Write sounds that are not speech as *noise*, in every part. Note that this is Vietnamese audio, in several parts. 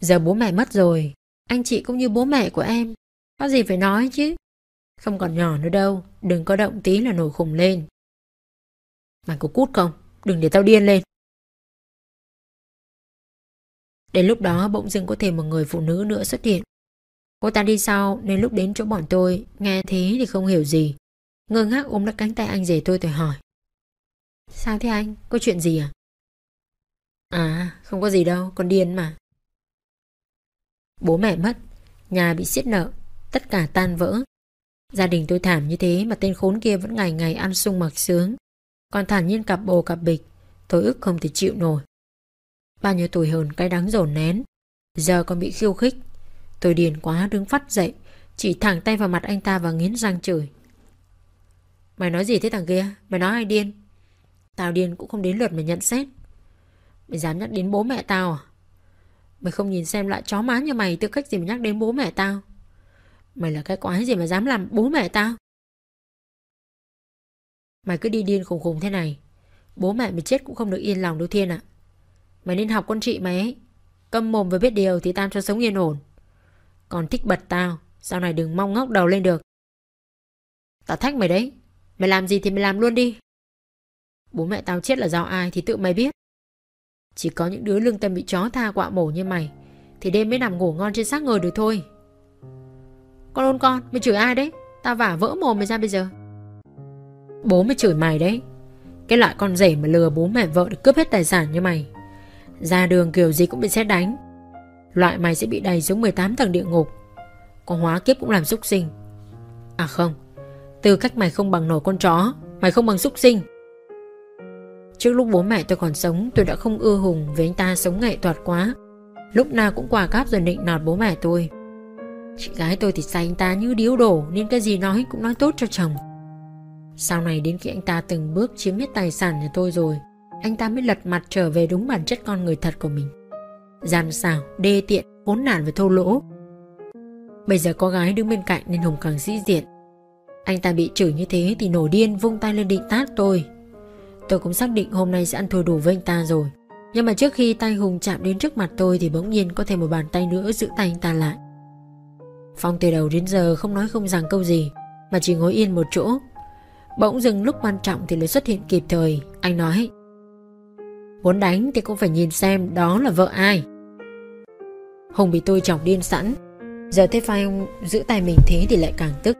Giờ bố mẹ mất rồi, anh chị cũng như bố mẹ của em. Có gì phải nói chứ. Không còn nhỏ nữa đâu, đừng có động tí là nổi khùng lên. Mày có cút không? Đừng để tao điên lên. Đến lúc đó bỗng dưng có thêm một người phụ nữ nữa xuất hiện. Cô ta đi sau nên lúc đến chỗ bọn tôi, nghe thế thì không hiểu gì. Ngơ ngác ôm lấy cánh tay anh rể tôi tôi hỏi. Sao thế anh? Có chuyện gì à? À, không có gì đâu, con điên mà. Bố mẹ mất, nhà bị xiết nợ, tất cả tan vỡ. Gia đình tôi thảm như thế mà tên khốn kia vẫn ngày ngày ăn sung mặc sướng. Còn thản nhiên cặp bồ cặp bịch, tôi ức không thể chịu nổi. Bao nhiêu tuổi hờn cái đắng dồn nén, giờ còn bị khiêu khích. Tôi điền quá đứng phát dậy, chỉ thẳng tay vào mặt anh ta và nghiến răng chửi. Mày nói gì thế thằng kia? Mày nói ai điên? Tao điên cũng không đến lượt mày nhận xét. Mày dám nhắc đến bố mẹ tao à? Mày không nhìn xem lại chó má như mày tư cách gì mà nhắc đến bố mẹ tao? Mày là cái quái gì mà dám làm bố mẹ tao? Mày cứ đi điên khùng khùng thế này. Bố mẹ mày chết cũng không được yên lòng đâu Thiên ạ. Mày nên học con chị mày ấy. Câm mồm và biết điều thì tao cho sống yên ổn. Còn thích bật tao, sau này đừng mong ngóc đầu lên được. Tao thách mày đấy. Mày làm gì thì mày làm luôn đi. Bố mẹ tao chết là do ai thì tự mày biết. Chỉ có những đứa lương tâm bị chó tha quạ mổ như mày, Thì đêm mới nằm ngủ ngon trên xác người được thôi. Con ôn con, Mày chửi ai đấy? Tao vả vỡ mồm mày ra bây giờ. Bố mới chửi mày đấy. Cái loại con rể mà lừa bố mẹ vợ để cướp hết tài sản như mày. Ra đường kiểu gì cũng bị xét đánh. Loại mày sẽ bị đầy xuống 18 tầng địa ngục. Con hóa kiếp cũng làm súc sinh. À không, Tư cách mày không bằng nổi con chó, Mày không bằng súc sinh. Trước lúc bố mẹ tôi còn sống tôi đã không ưa Hùng với anh ta sống nghệ thuật quá. Lúc nào cũng quà cáp rồi định nọt bố mẹ tôi. Chị gái tôi thì say anh ta như điếu đổ Nên cái gì nói cũng nói tốt cho chồng. Sau này đến khi anh ta từng bước chiếm hết tài sản nhà tôi rồi Anh ta mới lật mặt trở về đúng bản chất con người thật của mình. Gian xảo, đê tiện, khốn nạn và thô lỗ. Bây giờ có gái đứng bên cạnh nên Hùng càng sĩ diện. Anh ta bị chửi như thế thì nổi điên vung tay lên định tát tôi. Tôi cũng xác định hôm nay sẽ ăn thua đủ với anh ta rồi. Nhưng mà trước khi tay Hùng chạm đến trước mặt tôi Thì bỗng nhiên có thêm một bàn tay nữa giữ tay anh ta lại. Phong từ đầu đến giờ không nói không rằng câu gì, Mà chỉ ngồi yên một chỗ. Bỗng dừng lúc quan trọng thì lại xuất hiện kịp thời. Anh nói, Muốn đánh thì cũng phải nhìn xem đó là vợ ai. Hùng bị tôi chọc điên sẵn. Giờ thấy phai ông giữ tay mình thế thì lại càng tức.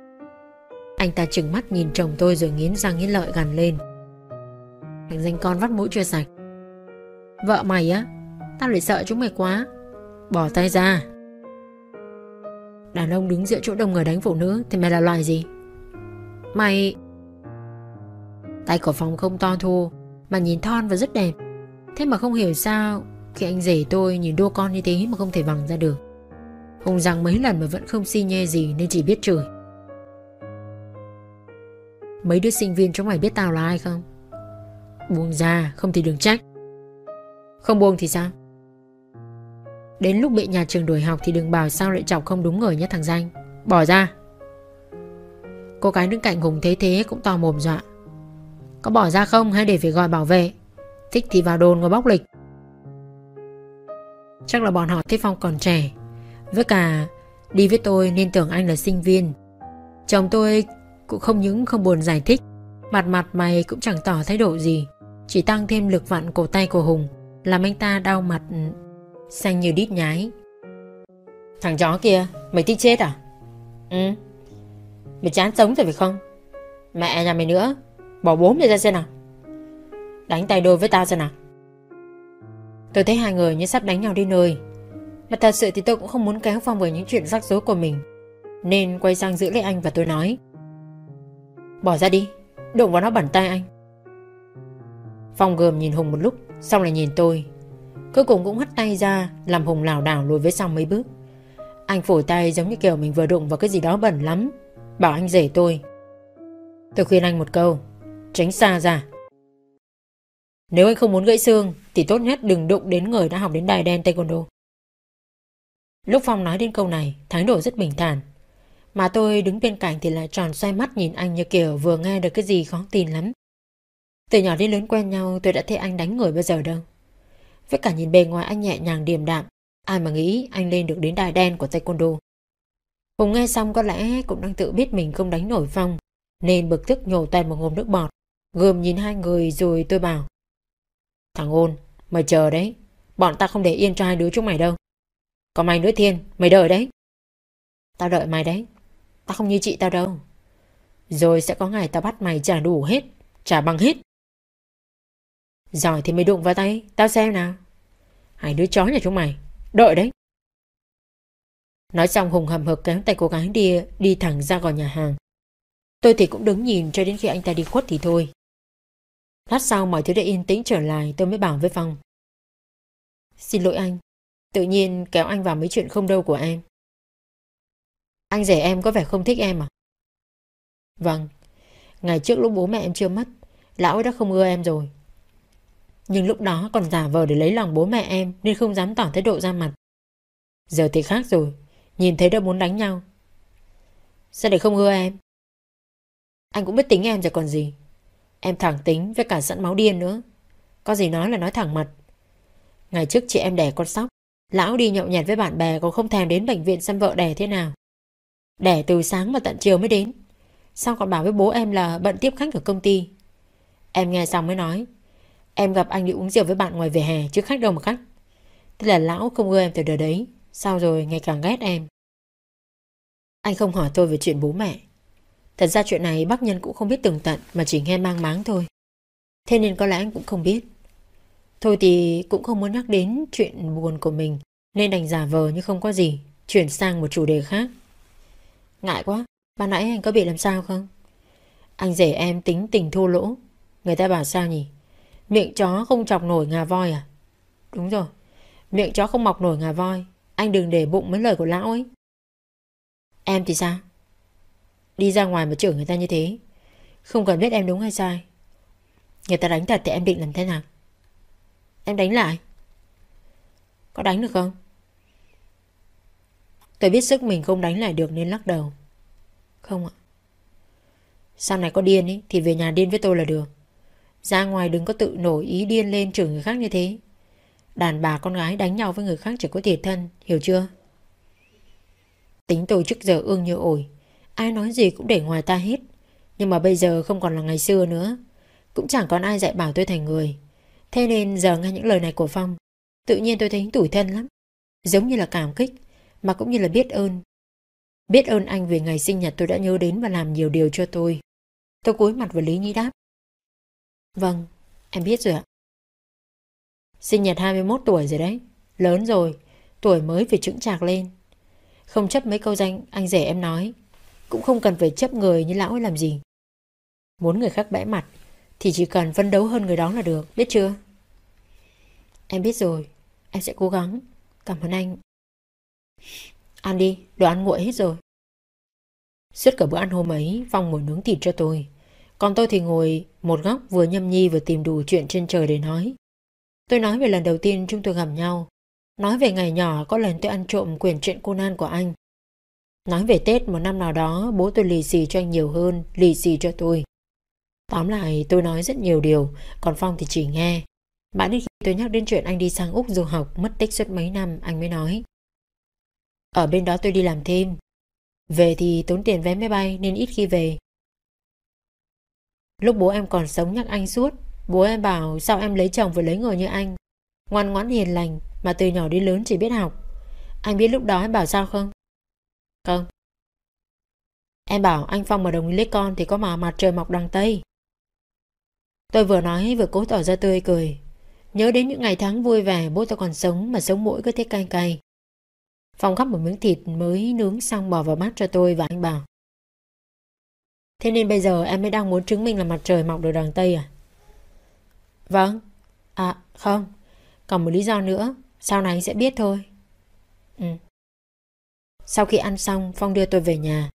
Anh ta trừng mắt nhìn chồng tôi rồi nghiến răng nghiến lợi gằn lên. Thằng danh con vắt mũi chưa sạch. Vợ mày á, Tao lại sợ chúng mày quá. Bỏ tay ra. Đàn ông đứng giữa chỗ đông người đánh phụ nữ, Thì mày là loài gì? Mày Tay của phòng không to thô Mà nhìn thon và rất đẹp. Thế mà không hiểu sao, Khi anh rể tôi nhìn đua con như thế mà không thể vằng ra được. Hùng rằng mấy lần mà vẫn không xi nhê gì Nên chỉ biết chửi. Mấy đứa sinh viên chúng mày biết tao là ai không? Buông ra, không thì đừng trách. Không buông thì sao? Đến lúc bị nhà trường đuổi học Thì đừng bảo sao lại chọc không đúng người nhé thằng danh. Bỏ ra. Cô gái đứng cạnh Hùng thế thế cũng to mồm dọa. Có bỏ ra không hay để phải gọi bảo vệ? Thích thì vào đồn ngồi bóc lịch. Chắc là bọn họ thấy Phong còn trẻ. Với cả, Đi với tôi nên tưởng anh là sinh viên. Chồng tôi cũng không những không buồn giải thích, Mặt mặt mày cũng chẳng tỏ thái độ gì chỉ tăng thêm lực vặn cổ tay của Hùng Làm anh ta đau mặt Xanh như đít nhái. Thằng chó kia Mày thích chết à? Ừ. Mày chán sống rồi phải không? Mẹ nhà mày nữa Bỏ bố mày ra xem nào. Đánh tay đôi với tao xem nào. Tôi thấy hai người như sắp đánh nhau đi nơi. Mà thật sự thì tôi cũng không muốn kéo Phong với những chuyện rắc rối của mình. Nên quay sang giữ lấy anh và tôi nói. Bỏ ra đi Đụng vào nó bẩn tay anh Phong gườm nhìn Hùng một lúc Xong lại nhìn tôi. Cuối cùng cũng hất tay ra, Làm Hùng lảo đảo lùi với sau mấy bước. Anh phổi tay giống như kiểu mình vừa đụng vào cái gì đó bẩn lắm, Bảo anh rể tôi. Tôi khuyên anh một câu, Tránh xa ra. Nếu anh không muốn gãy xương, Thì tốt nhất đừng đụng đến người đã học đến đài đen taekwondo. Lúc Phong nói đến câu này, Thái độ rất bình thản. Mà tôi đứng bên cạnh thì lại tròn xoay mắt nhìn anh như kiểu vừa nghe được cái gì khó tin lắm từ nhỏ đến lớn quen nhau tôi đã thấy anh đánh người bao giờ đâu. Với cả nhìn bề ngoài anh nhẹ nhàng điềm đạm, Ai mà nghĩ anh lên được đến đài đen của taekwondo. Hùng nghe xong có lẽ cũng đang tự biết mình không đánh nổi Phong, nên bực tức nhổ toàn một ngụm nước bọt, gườm nhìn hai người rồi tôi bảo. Thằng ôn, mày chờ đấy, bọn ta không để yên cho hai đứa chúng mày đâu. Còn mày nữa Thiên, mày đợi đấy. Tao đợi mày đấy, tao không như chị tao đâu. Rồi sẽ có ngày tao bắt mày trả đủ hết, trả bằng hết. Giỏi thì mày đụng vào tay, tao xem nào. Hai đứa chó nhà chúng mày, đợi đấy. Nói xong Hùng hầm hực kéo tay cô gái đi, đi thẳng ra khỏi nhà hàng. Tôi thì cũng đứng nhìn cho đến khi anh ta đi khuất thì thôi. Lát sau mọi thứ đã yên tĩnh trở lại tôi mới bảo với Phong. Xin lỗi anh, tự nhiên kéo anh vào mấy chuyện không đâu của em. Anh rể em có vẻ không thích em à? Vâng, ngày trước lúc bố mẹ em chưa mất, lão ấy đã không ưa em rồi. Nhưng lúc đó còn giả vờ để lấy lòng bố mẹ em nên không dám tỏ thái độ ra mặt. Giờ thì khác rồi, nhìn thấy đâu muốn đánh nhau. Sao để không ưa em? Anh cũng biết tính em rồi còn gì. Em thẳng tính với cả sẵn máu điên nữa. Có gì nói là nói thẳng mặt. Ngày trước chị em đẻ con sóc, lão đi nhậu nhẹt với bạn bè còn không thèm đến bệnh viện xem vợ đẻ thế nào. Đẻ từ sáng mà tận chiều mới đến. Sao còn bảo với bố em là bận tiếp khách ở công ty. Em nghe xong mới nói. Em gặp anh đi uống rượu với bạn ngoài về hè chứ khách đâu mà khách. Thế là lão không ưa em từ đời đấy. Sao rồi ngày càng ghét em. Anh không hỏi tôi về chuyện bố mẹ. Thật ra chuyện này bác nhân cũng không biết tường tận mà chỉ nghe mang máng thôi. Thế nên có lẽ anh cũng không biết. Thôi thì cũng không muốn nhắc đến chuyện buồn của mình nên đành giả vờ như không có gì, chuyển sang một chủ đề khác. Ngại quá, ban nãy anh có bị làm sao không? Anh rể em tính tình thua lỗ. Người ta bảo sao nhỉ? Miệng chó không chọc nổi ngà voi à? Đúng rồi, miệng chó không mọc nổi ngà voi. Anh đừng để bụng mấy lời của lão ấy. Em thì sao? Đi ra ngoài mà chửi người ta như thế. Không cần biết em đúng hay sai. Người ta đánh thật thì em định làm thế nào? Em đánh lại. Có đánh được không? Tôi biết sức mình không đánh lại được nên lắc đầu. Không ạ. Sau này có điên ý, thì về nhà điên với tôi là được. Ra ngoài đừng có tự nổi ý điên lên chửi người khác như thế. Đàn bà con gái đánh nhau với người khác chỉ có thiệt thân, Hiểu chưa? Tính tôi trước giờ ương như ổi. Ai nói gì cũng để ngoài ta hết. Nhưng mà bây giờ không còn là ngày xưa nữa. Cũng chẳng còn ai dạy bảo tôi thành người. Thế nên giờ nghe những lời này của Phong, Tự nhiên tôi thấy tủi thân lắm. Giống như là cảm kích, Mà cũng như là biết ơn. Biết ơn anh vì ngày sinh nhật tôi đã nhớ đến Và làm nhiều điều cho tôi. Tôi cúi mặt vào Lý Nhi đáp. Vâng, em biết rồi ạ. Sinh nhật 21 tuổi rồi đấy. Lớn rồi, tuổi mới phải chững chạc lên. Không chấp mấy câu danh anh rể em nói cũng không cần phải chấp người như lão ấy làm gì. Muốn người khác bẽ mặt Thì chỉ cần phân đấu hơn người đó là được Biết chưa? Em biết rồi Em sẽ cố gắng. Cảm ơn anh. Ăn đi Đồ ăn nguội hết rồi. Suốt cả bữa ăn hôm ấy Phong ngồi nướng thịt cho tôi. Còn tôi thì ngồi một góc vừa nhâm nhi vừa tìm đủ chuyện trên trời để nói Tôi nói về lần đầu tiên chúng tôi gặp nhau Nói về ngày nhỏ có lần tôi ăn trộm quyển truyện Conan của anh Nói về Tết một năm nào đó bố tôi lì xì cho anh nhiều hơn, lì xì cho tôi. Tóm lại tôi nói rất nhiều điều, còn Phong thì chỉ nghe. Mãi đến khi tôi nhắc đến chuyện anh đi sang Úc du học mất tích suốt mấy năm anh mới nói. Ở bên đó tôi đi làm thêm. Về thì tốn tiền vé máy bay nên ít khi về. Lúc bố em còn sống nhắc anh suốt, bố em bảo sao em lấy chồng vừa lấy người như anh. Ngoan ngoãn hiền lành mà từ nhỏ đến lớn chỉ biết học. Anh biết lúc đó em bảo sao không? Không. Em bảo anh Phong mà đồng ý lấy con thì có mà mặt trời mọc đằng Tây. Tôi vừa nói vừa cố tỏ ra tươi cười. Nhớ đến những ngày tháng vui vẻ bố tôi còn sống mà sống mũi cứ thế cay cay. Phong gắp một miếng thịt mới nướng xong bỏ vào bát cho tôi và anh bảo. Thế nên bây giờ em mới đang muốn chứng minh là mặt trời mọc được đằng Tây à? Vâng. À không. Còn một lý do nữa. Sau này anh sẽ biết thôi. Ừ. Sau khi ăn xong, Phong đưa tôi về nhà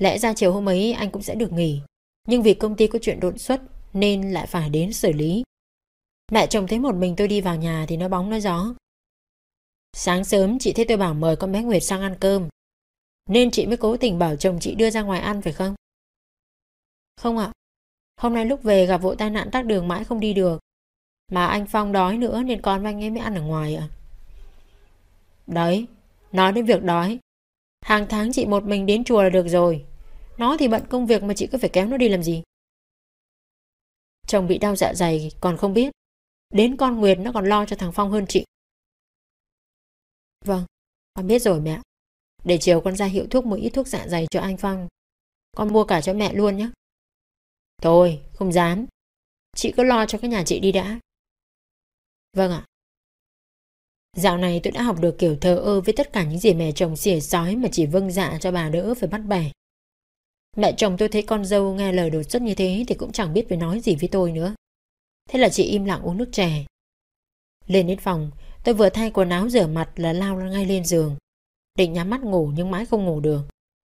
Lẽ ra chiều hôm ấy anh cũng sẽ được nghỉ Nhưng vì công ty có chuyện đột xuất, Nên lại phải đến xử lý Mẹ chồng thấy một mình tôi đi vào nhà Thì nó bóng nó gió Sáng sớm, chị thấy tôi bảo mời con bé Nguyệt sang ăn cơm Nên chị mới cố tình bảo chồng chị đưa ra ngoài ăn phải không không ạ Hôm nay lúc về gặp vụ tai nạn tắc đường mãi không đi được Mà anh Phong đói nữa Nên con và anh ấy mới ăn ở ngoài ạ Đấy, nói đến việc đói. Hàng tháng chị một mình đến chùa là được rồi. Nó thì bận công việc mà chị cứ phải kéo nó đi làm gì. Chồng bị đau dạ dày còn không biết. Đến con Nguyệt nó còn lo cho thằng Phong hơn chị. Vâng, con biết rồi mẹ. Để chiều con ra hiệu thuốc một ít thuốc dạ dày cho anh Phong. Con mua cả cho mẹ luôn nhé. Thôi, không dám. Chị cứ lo cho cái nhà chị đi đã. Vâng ạ. Dạo này tôi đã học được kiểu thờ ơ với tất cả những gì mẹ chồng xỉa sói mà chỉ vâng dạ cho bà đỡ phải bắt bẻ. Mẹ chồng tôi thấy con dâu nghe lời đột xuất như thế thì cũng chẳng biết phải nói gì với tôi nữa. Thế là chị im lặng uống nước chè. Lên đến phòng, tôi vừa thay quần áo rửa mặt là lao ngay lên giường. Định nhắm mắt ngủ nhưng mãi không ngủ được.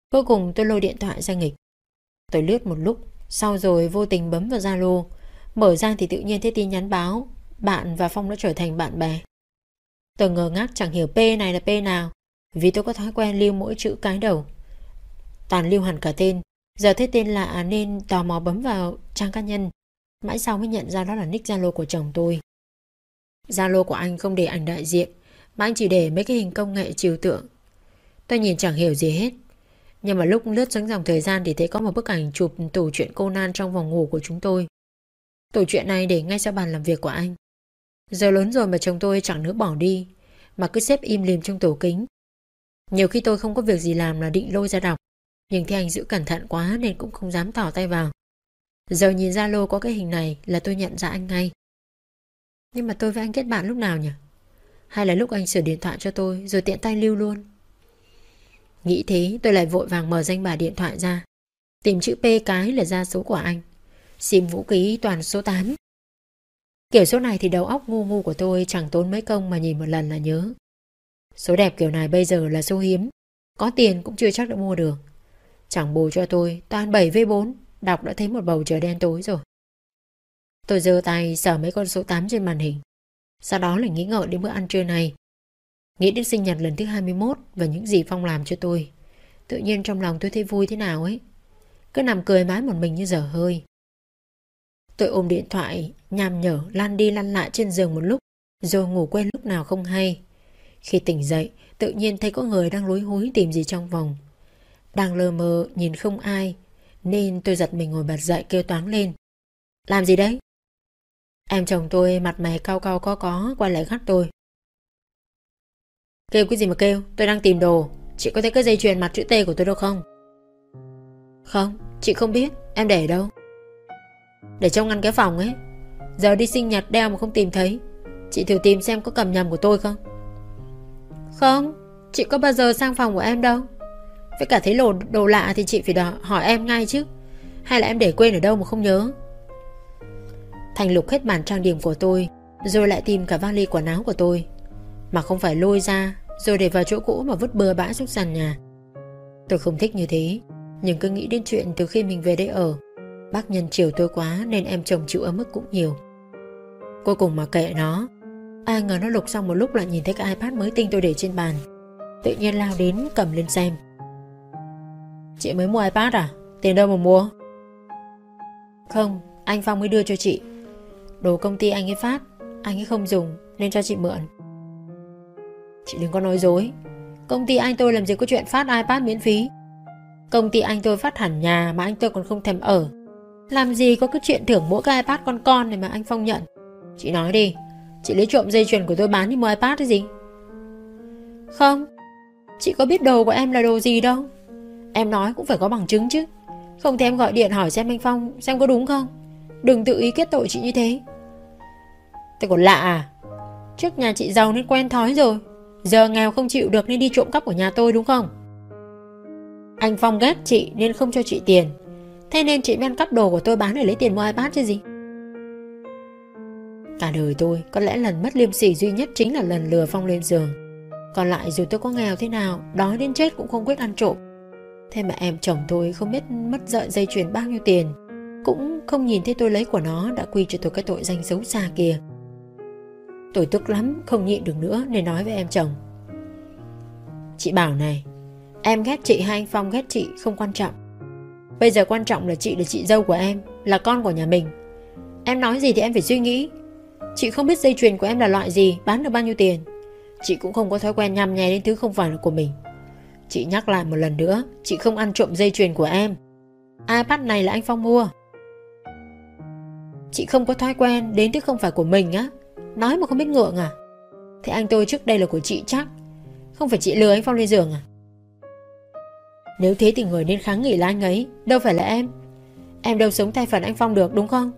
Cuối cùng tôi lôi điện thoại ra nghịch. Tôi lướt một lúc, sau rồi vô tình bấm vào Zalo. Mở ra thì tự nhiên thấy tin nhắn báo, bạn và Phong đã trở thành bạn bè. Tôi ngờ ngác chẳng hiểu P này là P nào, vì tôi có thói quen lưu mỗi chữ cái đầu. Toàn lưu hẳn cả tên. Giờ thấy tên lạ nên tò mò bấm vào trang cá nhân. Mãi sau mới nhận ra đó là nick Zalo của chồng tôi. Zalo của anh không để ảnh đại diện, mà anh chỉ để mấy cái hình công nghệ trừu tượng. Tôi nhìn chẳng hiểu gì hết. Nhưng mà lúc lướt xuống dòng thời gian thì thấy có một bức ảnh chụp tủ chuyện Conan trong phòng ngủ của chúng tôi. Tủ chuyện này để ngay sau bàn làm việc của anh. Giờ lớn rồi mà chồng tôi chẳng nỡ bỏ đi, mà cứ xếp im lìm trong tủ kính. Nhiều khi tôi không có việc gì làm là định lôi ra đọc, nhưng thì anh giữ cẩn thận quá nên cũng không dám tỏ tay vào. Giờ nhìn Zalo có cái hình này là tôi nhận ra anh ngay. Nhưng mà tôi với anh kết bạn lúc nào nhỉ? Hay là lúc anh sửa điện thoại cho tôi rồi tiện tay lưu luôn? Nghĩ thế tôi lại vội vàng mở danh bà điện thoại ra. Tìm chữ P cái là ra số của anh. Sim vũ khí toàn số 8. Kiểu số này thì đầu óc ngu ngu của tôi chẳng tốn mấy công mà nhìn một lần là nhớ. Số đẹp kiểu này bây giờ là số hiếm. Có tiền cũng chưa chắc đã mua được. Chẳng bù cho tôi, toàn 7V4, đọc đã thấy một bầu trời đen tối rồi. Tôi giơ tay sờ mấy con số 8 trên màn hình. Sau đó là nghĩ ngợi đến bữa ăn trưa này. Nghĩ đến sinh nhật lần thứ 21 và những gì Phong làm cho tôi. Tự nhiên trong lòng tôi thấy vui thế nào ấy. Cứ nằm cười mãi một mình như dở hơi. Tôi ôm điện thoại, nhằm nhở lăn đi lăn lại trên giường một lúc, rồi ngủ quên lúc nào không hay. Khi tỉnh dậy, tự nhiên thấy có người đang lối húi tìm gì trong vòng. Đang lờ mờ nhìn không ai, nên tôi giật mình ngồi bật dậy kêu toán lên. Làm gì đấy? Em chồng tôi mặt mày cao cao có có quay lại gắt tôi. Kêu cái gì mà kêu, tôi đang tìm đồ. Chị có thấy cái dây chuyền mặt chữ T của tôi đâu không? Không, chị không biết, em để đâu? Để trong ngăn cái phòng ấy. Giờ đi sinh nhật đeo mà không tìm thấy. Chị thử tìm xem có cầm nhầm của tôi không? Không Chị có bao giờ sang phòng của em đâu. Với cả thấy đồ, đồ lạ thì chị phải đỏ, hỏi em ngay chứ. Hay là em để quên ở đâu mà không nhớ? Thành lục hết bàn trang điểm của tôi Rồi lại tìm cả vali quần áo của tôi. Mà không phải lôi ra rồi để vào chỗ cũ mà vứt bừa bãi xuống sàn nhà. Tôi không thích như thế Nhưng cứ nghĩ đến chuyện từ khi mình về đây ở. Bác nhân chiều tôi quá nên em chồng chịu ấm mức cũng nhiều. Cuối cùng mà kệ nó. Ai ngờ nó lục xong một lúc lại nhìn thấy cái iPad mới tinh tôi để trên bàn. Tự nhiên lao đến cầm lên xem. Chị mới mua iPad à? Tiền đâu mà mua? Không, anh Phong mới đưa cho chị. Đồ công ty anh ấy phát Anh ấy không dùng nên cho chị mượn. Chị đừng có nói dối. Công ty anh tôi làm gì có chuyện phát iPad miễn phí. Công ty anh tôi phát hẳn nhà mà anh tôi còn không thèm ở. Làm gì có cái chuyện thưởng mỗi cái iPad con con này mà anh Phong nhận? Chị nói đi. Chị lấy trộm dây chuyền của tôi bán đi mua iPad hay gì? Không. Chị có biết đồ của em là đồ gì đâu. Em nói cũng phải có bằng chứng chứ. Không thì em gọi điện hỏi xem anh Phong Xem có đúng không. Đừng tự ý kết tội chị như thế. Tôi còn lạ à? Trước nhà chị giàu nên quen thói rồi. Giờ nghèo không chịu được nên đi trộm cắp của nhà tôi, đúng không? Anh Phong ghét chị nên không cho chị tiền. Thế nên chị mới ăn cắp đồ của tôi bán để lấy tiền mua iPad chứ gì? Cả đời tôi Có lẽ lần mất liêm sỉ duy nhất Chính là lần lừa Phong lên giường. Còn lại dù tôi có nghèo thế nào, Đói đến chết cũng không quyết ăn trộm. Thế mà em chồng tôi không biết mất dợi dây chuyền bao nhiêu tiền, Cũng không nhìn thấy tôi lấy của nó Đã quy cho tôi cái tội danh xấu xa kia. Tôi tức lắm, Không nhịn được nữa nên nói với em chồng. Chị bảo này, Em ghét chị hay anh Phong ghét chị không quan trọng. Bây giờ quan trọng là chị là chị dâu của em, Là con của nhà mình. Em nói gì thì em phải suy nghĩ. Chị không biết dây chuyền của em là loại gì, Bán được bao nhiêu tiền. Chị cũng không có thói quen nhăm nhè đến thứ không phải là của mình. Chị nhắc lại một lần nữa, Chị không ăn trộm dây chuyền của em. iPad này là anh Phong mua. Chị không có thói quen đến thứ không phải của mình á. Nói mà không biết ngượng à? Thế anh tôi trước đây là của chị chắc. Không phải chị lừa anh Phong lên giường à? Nếu thế thì người nên kháng nghị là anh ấy. Đâu phải là em. Em đâu sống thay phần anh Phong được, đúng không?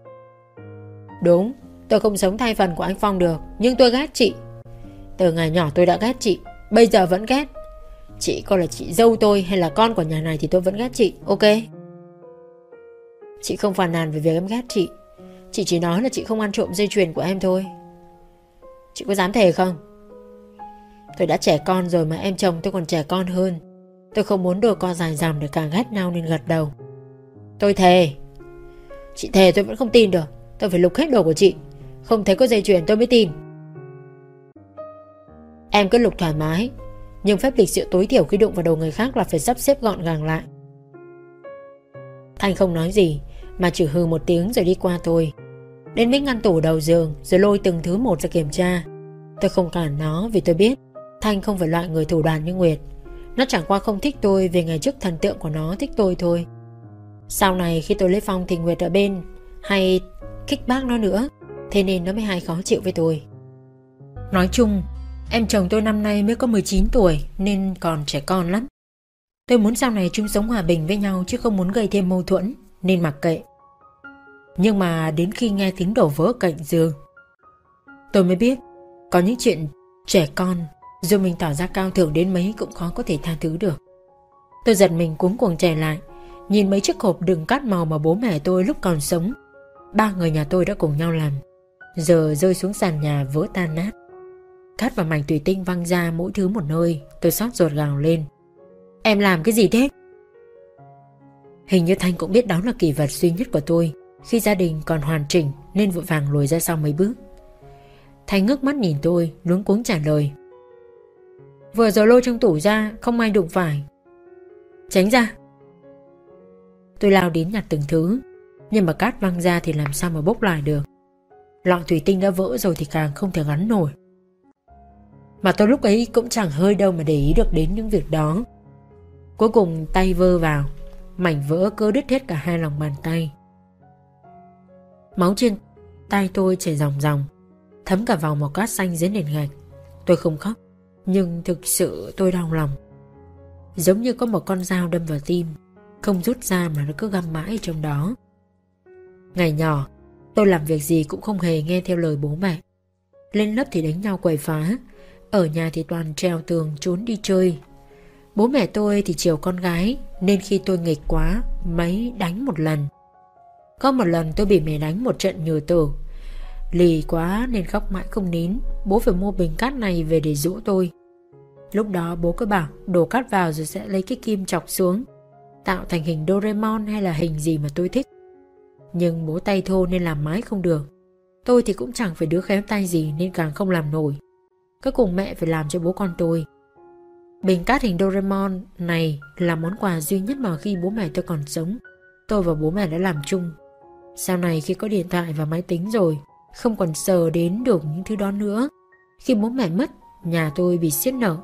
Đúng. Tôi không sống thay phần của anh Phong được. Nhưng tôi ghét chị. Từ ngày nhỏ tôi đã ghét chị. Bây giờ vẫn ghét. Chị có là chị dâu tôi hay là con của nhà này thì tôi vẫn ghét chị, Ok? Chị không phàn nàn về việc em ghét chị. Chị chỉ nói là chị không ăn trộm dây chuyền của em thôi. Chị có dám thề không? Tôi đã trẻ con rồi mà em chồng tôi còn trẻ con hơn. Tôi không muốn đôi con dài dòng để càng ghét nhau nên gật đầu. Tôi thề. Chị thề tôi vẫn không tin được. Tôi phải lục hết đồ của chị. Không thấy có dây chuyền tôi mới tin. Em cứ lục thoải mái. Nhưng phép lịch sự tối thiểu khi đụng vào đầu người khác là phải sắp xếp gọn gàng lại. Thanh không nói gì, Mà chỉ hừ một tiếng rồi đi qua tôi. Đến với ngăn tủ đầu giường, Rồi lôi từng thứ một ra kiểm tra. Tôi không cản nó vì tôi biết Thanh không phải loại người thủ đoàn như Nguyệt. Nó chẳng qua không thích tôi Vì ngày trước thần tượng của nó thích tôi thôi. Sau này khi tôi lấy Phong thì Nguyệt ở bên, Hay khích bác nó nữa, Thế nên nó mới hay khó chịu với tôi. Nói chung, Em chồng tôi năm nay mới có 19 tuổi, Nên còn trẻ con lắm. Tôi muốn sau này chung sống hòa bình với nhau Chứ không muốn gây thêm mâu thuẫn, Nên mặc kệ. Nhưng mà đến khi nghe tiếng đổ vỡ cạnh giường, Tôi mới biết Có những chuyện trẻ con, Dù mình tỏ ra cao thượng đến mấy Cũng khó có thể tha thứ được. Tôi giật mình cuống cuồng trẻ lại, Nhìn mấy chiếc hộp đựng cát màu mà bố mẹ tôi lúc còn sống. Ba người nhà tôi đã cùng nhau làm, Giờ rơi xuống sàn nhà vỡ tan nát. Cát và mảnh tùy tinh văng ra mỗi thứ một nơi, Tôi xót ruột gào lên. Em làm cái gì thế? Hình như Thanh cũng biết đó là kỷ vật duy nhất của tôi. Khi gia đình còn hoàn chỉnh, Nên vội vàng lùi ra sau mấy bước. Thanh ngước mắt nhìn tôi, Luống cuống trả lời. Vừa rồi lôi trong tủ ra, Không ai đụng phải. Tránh ra. Tôi lao đến nhặt từng thứ. Nhưng mà cát văng ra thì làm sao mà bốc lại được? Lọ thủy tinh đã vỡ rồi thì càng không thể gắn nổi. Mà tôi lúc ấy cũng chẳng hơi đâu mà để ý được đến những việc đó. Cuối cùng tay vơ vào, Mảnh vỡ cơ đứt hết cả hai lòng bàn tay. Máu trên tay tôi chảy ròng ròng, Thấm cả vào một cát xanh dưới nền gạch. Tôi không khóc, Nhưng thực sự tôi đau lòng. Giống như có một con dao đâm vào tim, Không rút ra mà nó cứ găm mãi trong đó. Ngày nhỏ, Tôi làm việc gì cũng không hề nghe theo lời bố mẹ. Lên lớp thì đánh nhau quậy phá, Ở nhà thì toàn treo tường trốn đi chơi. Bố mẹ tôi thì chiều con gái, Nên khi tôi nghịch quá Mấy đánh một lần. Có một lần tôi bị mẹ đánh một trận nhờ tử. Lì quá nên khóc mãi không nín. Bố phải mua bình cát này về để dỗ tôi. Lúc đó bố cứ bảo Đổ cát vào rồi sẽ lấy cái kim chọc xuống. Tạo thành hình Doraemon hay là hình gì mà tôi thích. Nhưng bố tay thô nên làm mãi không được. Tôi thì cũng chẳng phải đứa khéo tay gì Nên càng không làm nổi. Cuối cùng mẹ phải làm cho bố con tôi. Bình cát hình Doraemon này là món quà duy nhất mà khi bố mẹ tôi còn sống, tôi và bố mẹ đã làm chung. Sau này khi có điện thoại và máy tính rồi, không còn sờ đến được những thứ đó nữa. Khi bố mẹ mất, nhà tôi bị xiết nợ.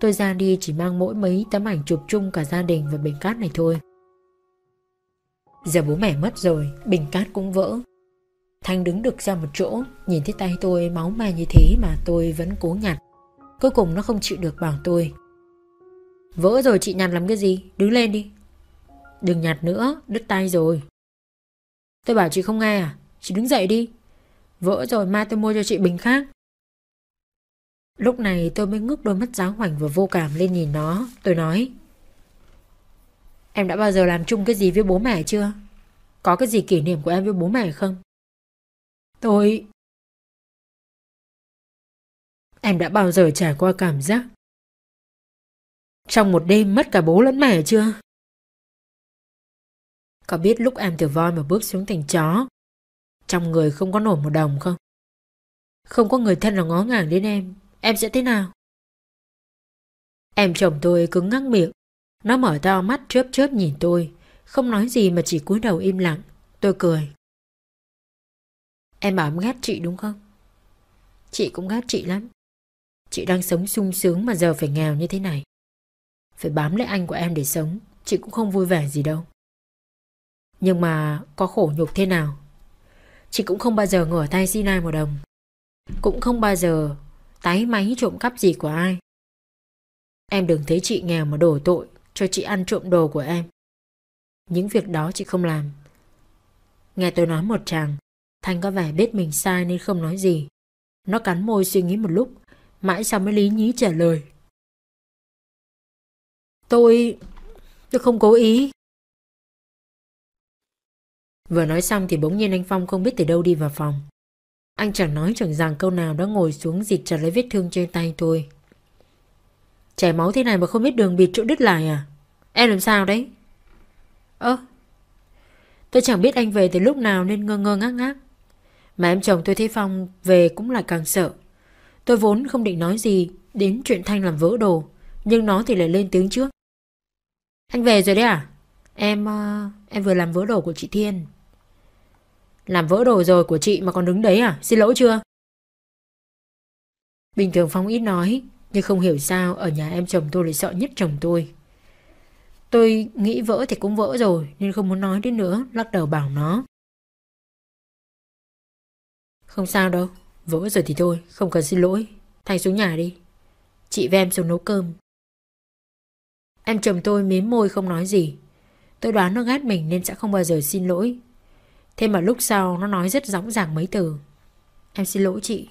Tôi ra đi chỉ mang mỗi mấy tấm ảnh chụp chung cả gia đình và bình cát này thôi. Giờ bố mẹ mất rồi, bình cát cũng vỡ. Thanh đứng được ra một chỗ, nhìn thấy tay tôi máu me như thế mà tôi vẫn cố nhặt. Cuối cùng nó không chịu được bảo tôi Vỡ rồi chị nhặt làm cái gì Đứng lên đi Đừng nhặt nữa Đứt tay rồi Tôi bảo chị không nghe à Chị đứng dậy đi Vỡ rồi, mai tôi mua cho chị bình khác Lúc này tôi mới ngước đôi mắt giáo hoành và vô cảm lên nhìn nó Tôi nói, Em đã bao giờ làm chung cái gì với bố mẹ chưa? Có cái gì kỷ niệm của em với bố mẹ không? Tôi... Em đã bao giờ trải qua cảm giác trong một đêm mất cả bố lẫn mẹ chưa? Có biết lúc em từ voi mà bước xuống thành chó Trong người không có nổi một đồng không? Không có người thân nào ngó ngàng đến em Em sẽ thế nào? Em chồng tôi cứng ngắc miệng Nó mở to mắt chớp chớp nhìn tôi Không nói gì mà chỉ cúi đầu im lặng Tôi cười Em bảo em ghét chị đúng không? Chị cũng ghét chị lắm Chị đang sống sung sướng mà giờ phải nghèo như thế này. Phải bám lấy anh của em để sống, chị cũng không vui vẻ gì đâu. Nhưng mà có khổ nhục thế nào? Chị cũng không bao giờ ngửa tay xin ai một đồng. Cũng không bao giờ tái máy trộm cắp gì của ai. Em đừng thấy chị nghèo mà đổ tội cho chị ăn trộm đồ của em. Những việc đó chị không làm. Nghe tôi nói một chàng, Thanh có vẻ biết mình sai nên không nói gì. Nó cắn môi suy nghĩ một lúc, mãi sau mới lý nhí trả lời. Tôi... tôi không cố ý. Vừa nói xong thì bỗng nhiên anh Phong không biết từ đâu đi vào phòng. Anh chẳng nói chẳng rằng câu nào đã ngồi xuống dịch chặt lấy vết thương trên tay tôi. Chảy máu thế này mà không biết đường bịt chỗ đứt lại à? Em làm sao đấy? Ơ, tôi chẳng biết anh về từ lúc nào nên ngơ ngơ ngác ngác. Mà em chồng tôi thấy Phong về cũng là càng sợ. Tôi vốn không định nói gì đến chuyện Thanh làm vỡ đồ, nhưng nó thì lại lên tiếng trước. Anh về rồi đấy à? Em, ờ, em vừa làm vỡ đồ của chị Thiên. Làm vỡ đồ rồi của chị mà còn đứng đấy à? Xin lỗi chưa? Bình thường Phong ít nói, nhưng không hiểu sao ở nhà em chồng tôi lại sợ nhất chồng tôi. Tôi nghĩ vỡ thì cũng vỡ rồi nên không muốn nói đến nữa, lắc đầu bảo nó. Không sao đâu, vỡ rồi thì thôi, không cần xin lỗi. Thành xuống nhà đi. Chị với em xuống nấu cơm. Em chồng tôi mím môi không nói gì. Tôi đoán nó ghét mình nên sẽ không bao giờ xin lỗi. Thế mà lúc sau nó nói rất rõ ràng mấy từ. Em xin lỗi chị.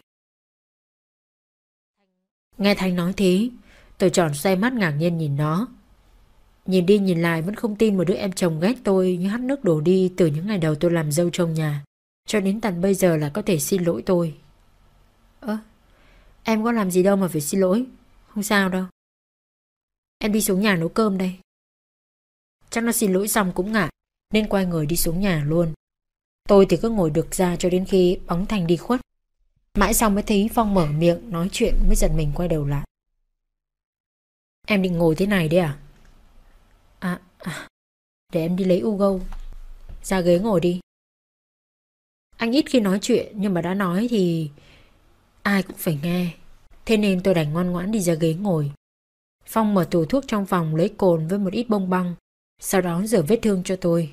Nghe Thanh nói thế, tôi tròn xoay mắt ngạc nhiên nhìn nó. Nhìn đi nhìn lại vẫn không tin một đứa em chồng ghét tôi như hắt nước đổ đi từ những ngày đầu tôi làm dâu trong nhà. Cho đến tận bây giờ là có thể xin lỗi tôi. Ơ, em có làm gì đâu mà phải xin lỗi. Không sao đâu. Em đi xuống nhà nấu cơm đây. Chắc nó xin lỗi xong cũng ngại, nên quay người đi xuống nhà luôn. Tôi thì cứ ngồi được ra cho đến khi bóng thành đi khuất. Mãi sau mới thấy Phong mở miệng nói chuyện mới giật mình quay đầu lại. Em định ngồi thế này đấy à? À, à để em đi lấy u gâu. Ra ghế ngồi đi. Anh ít khi nói chuyện nhưng mà đã nói thì ai cũng phải nghe. Thế nên tôi đành ngoan ngoãn đi ra ghế ngồi. Phong mở tủ thuốc trong phòng lấy cồn với một ít bông băng. Sau đó rửa vết thương cho tôi.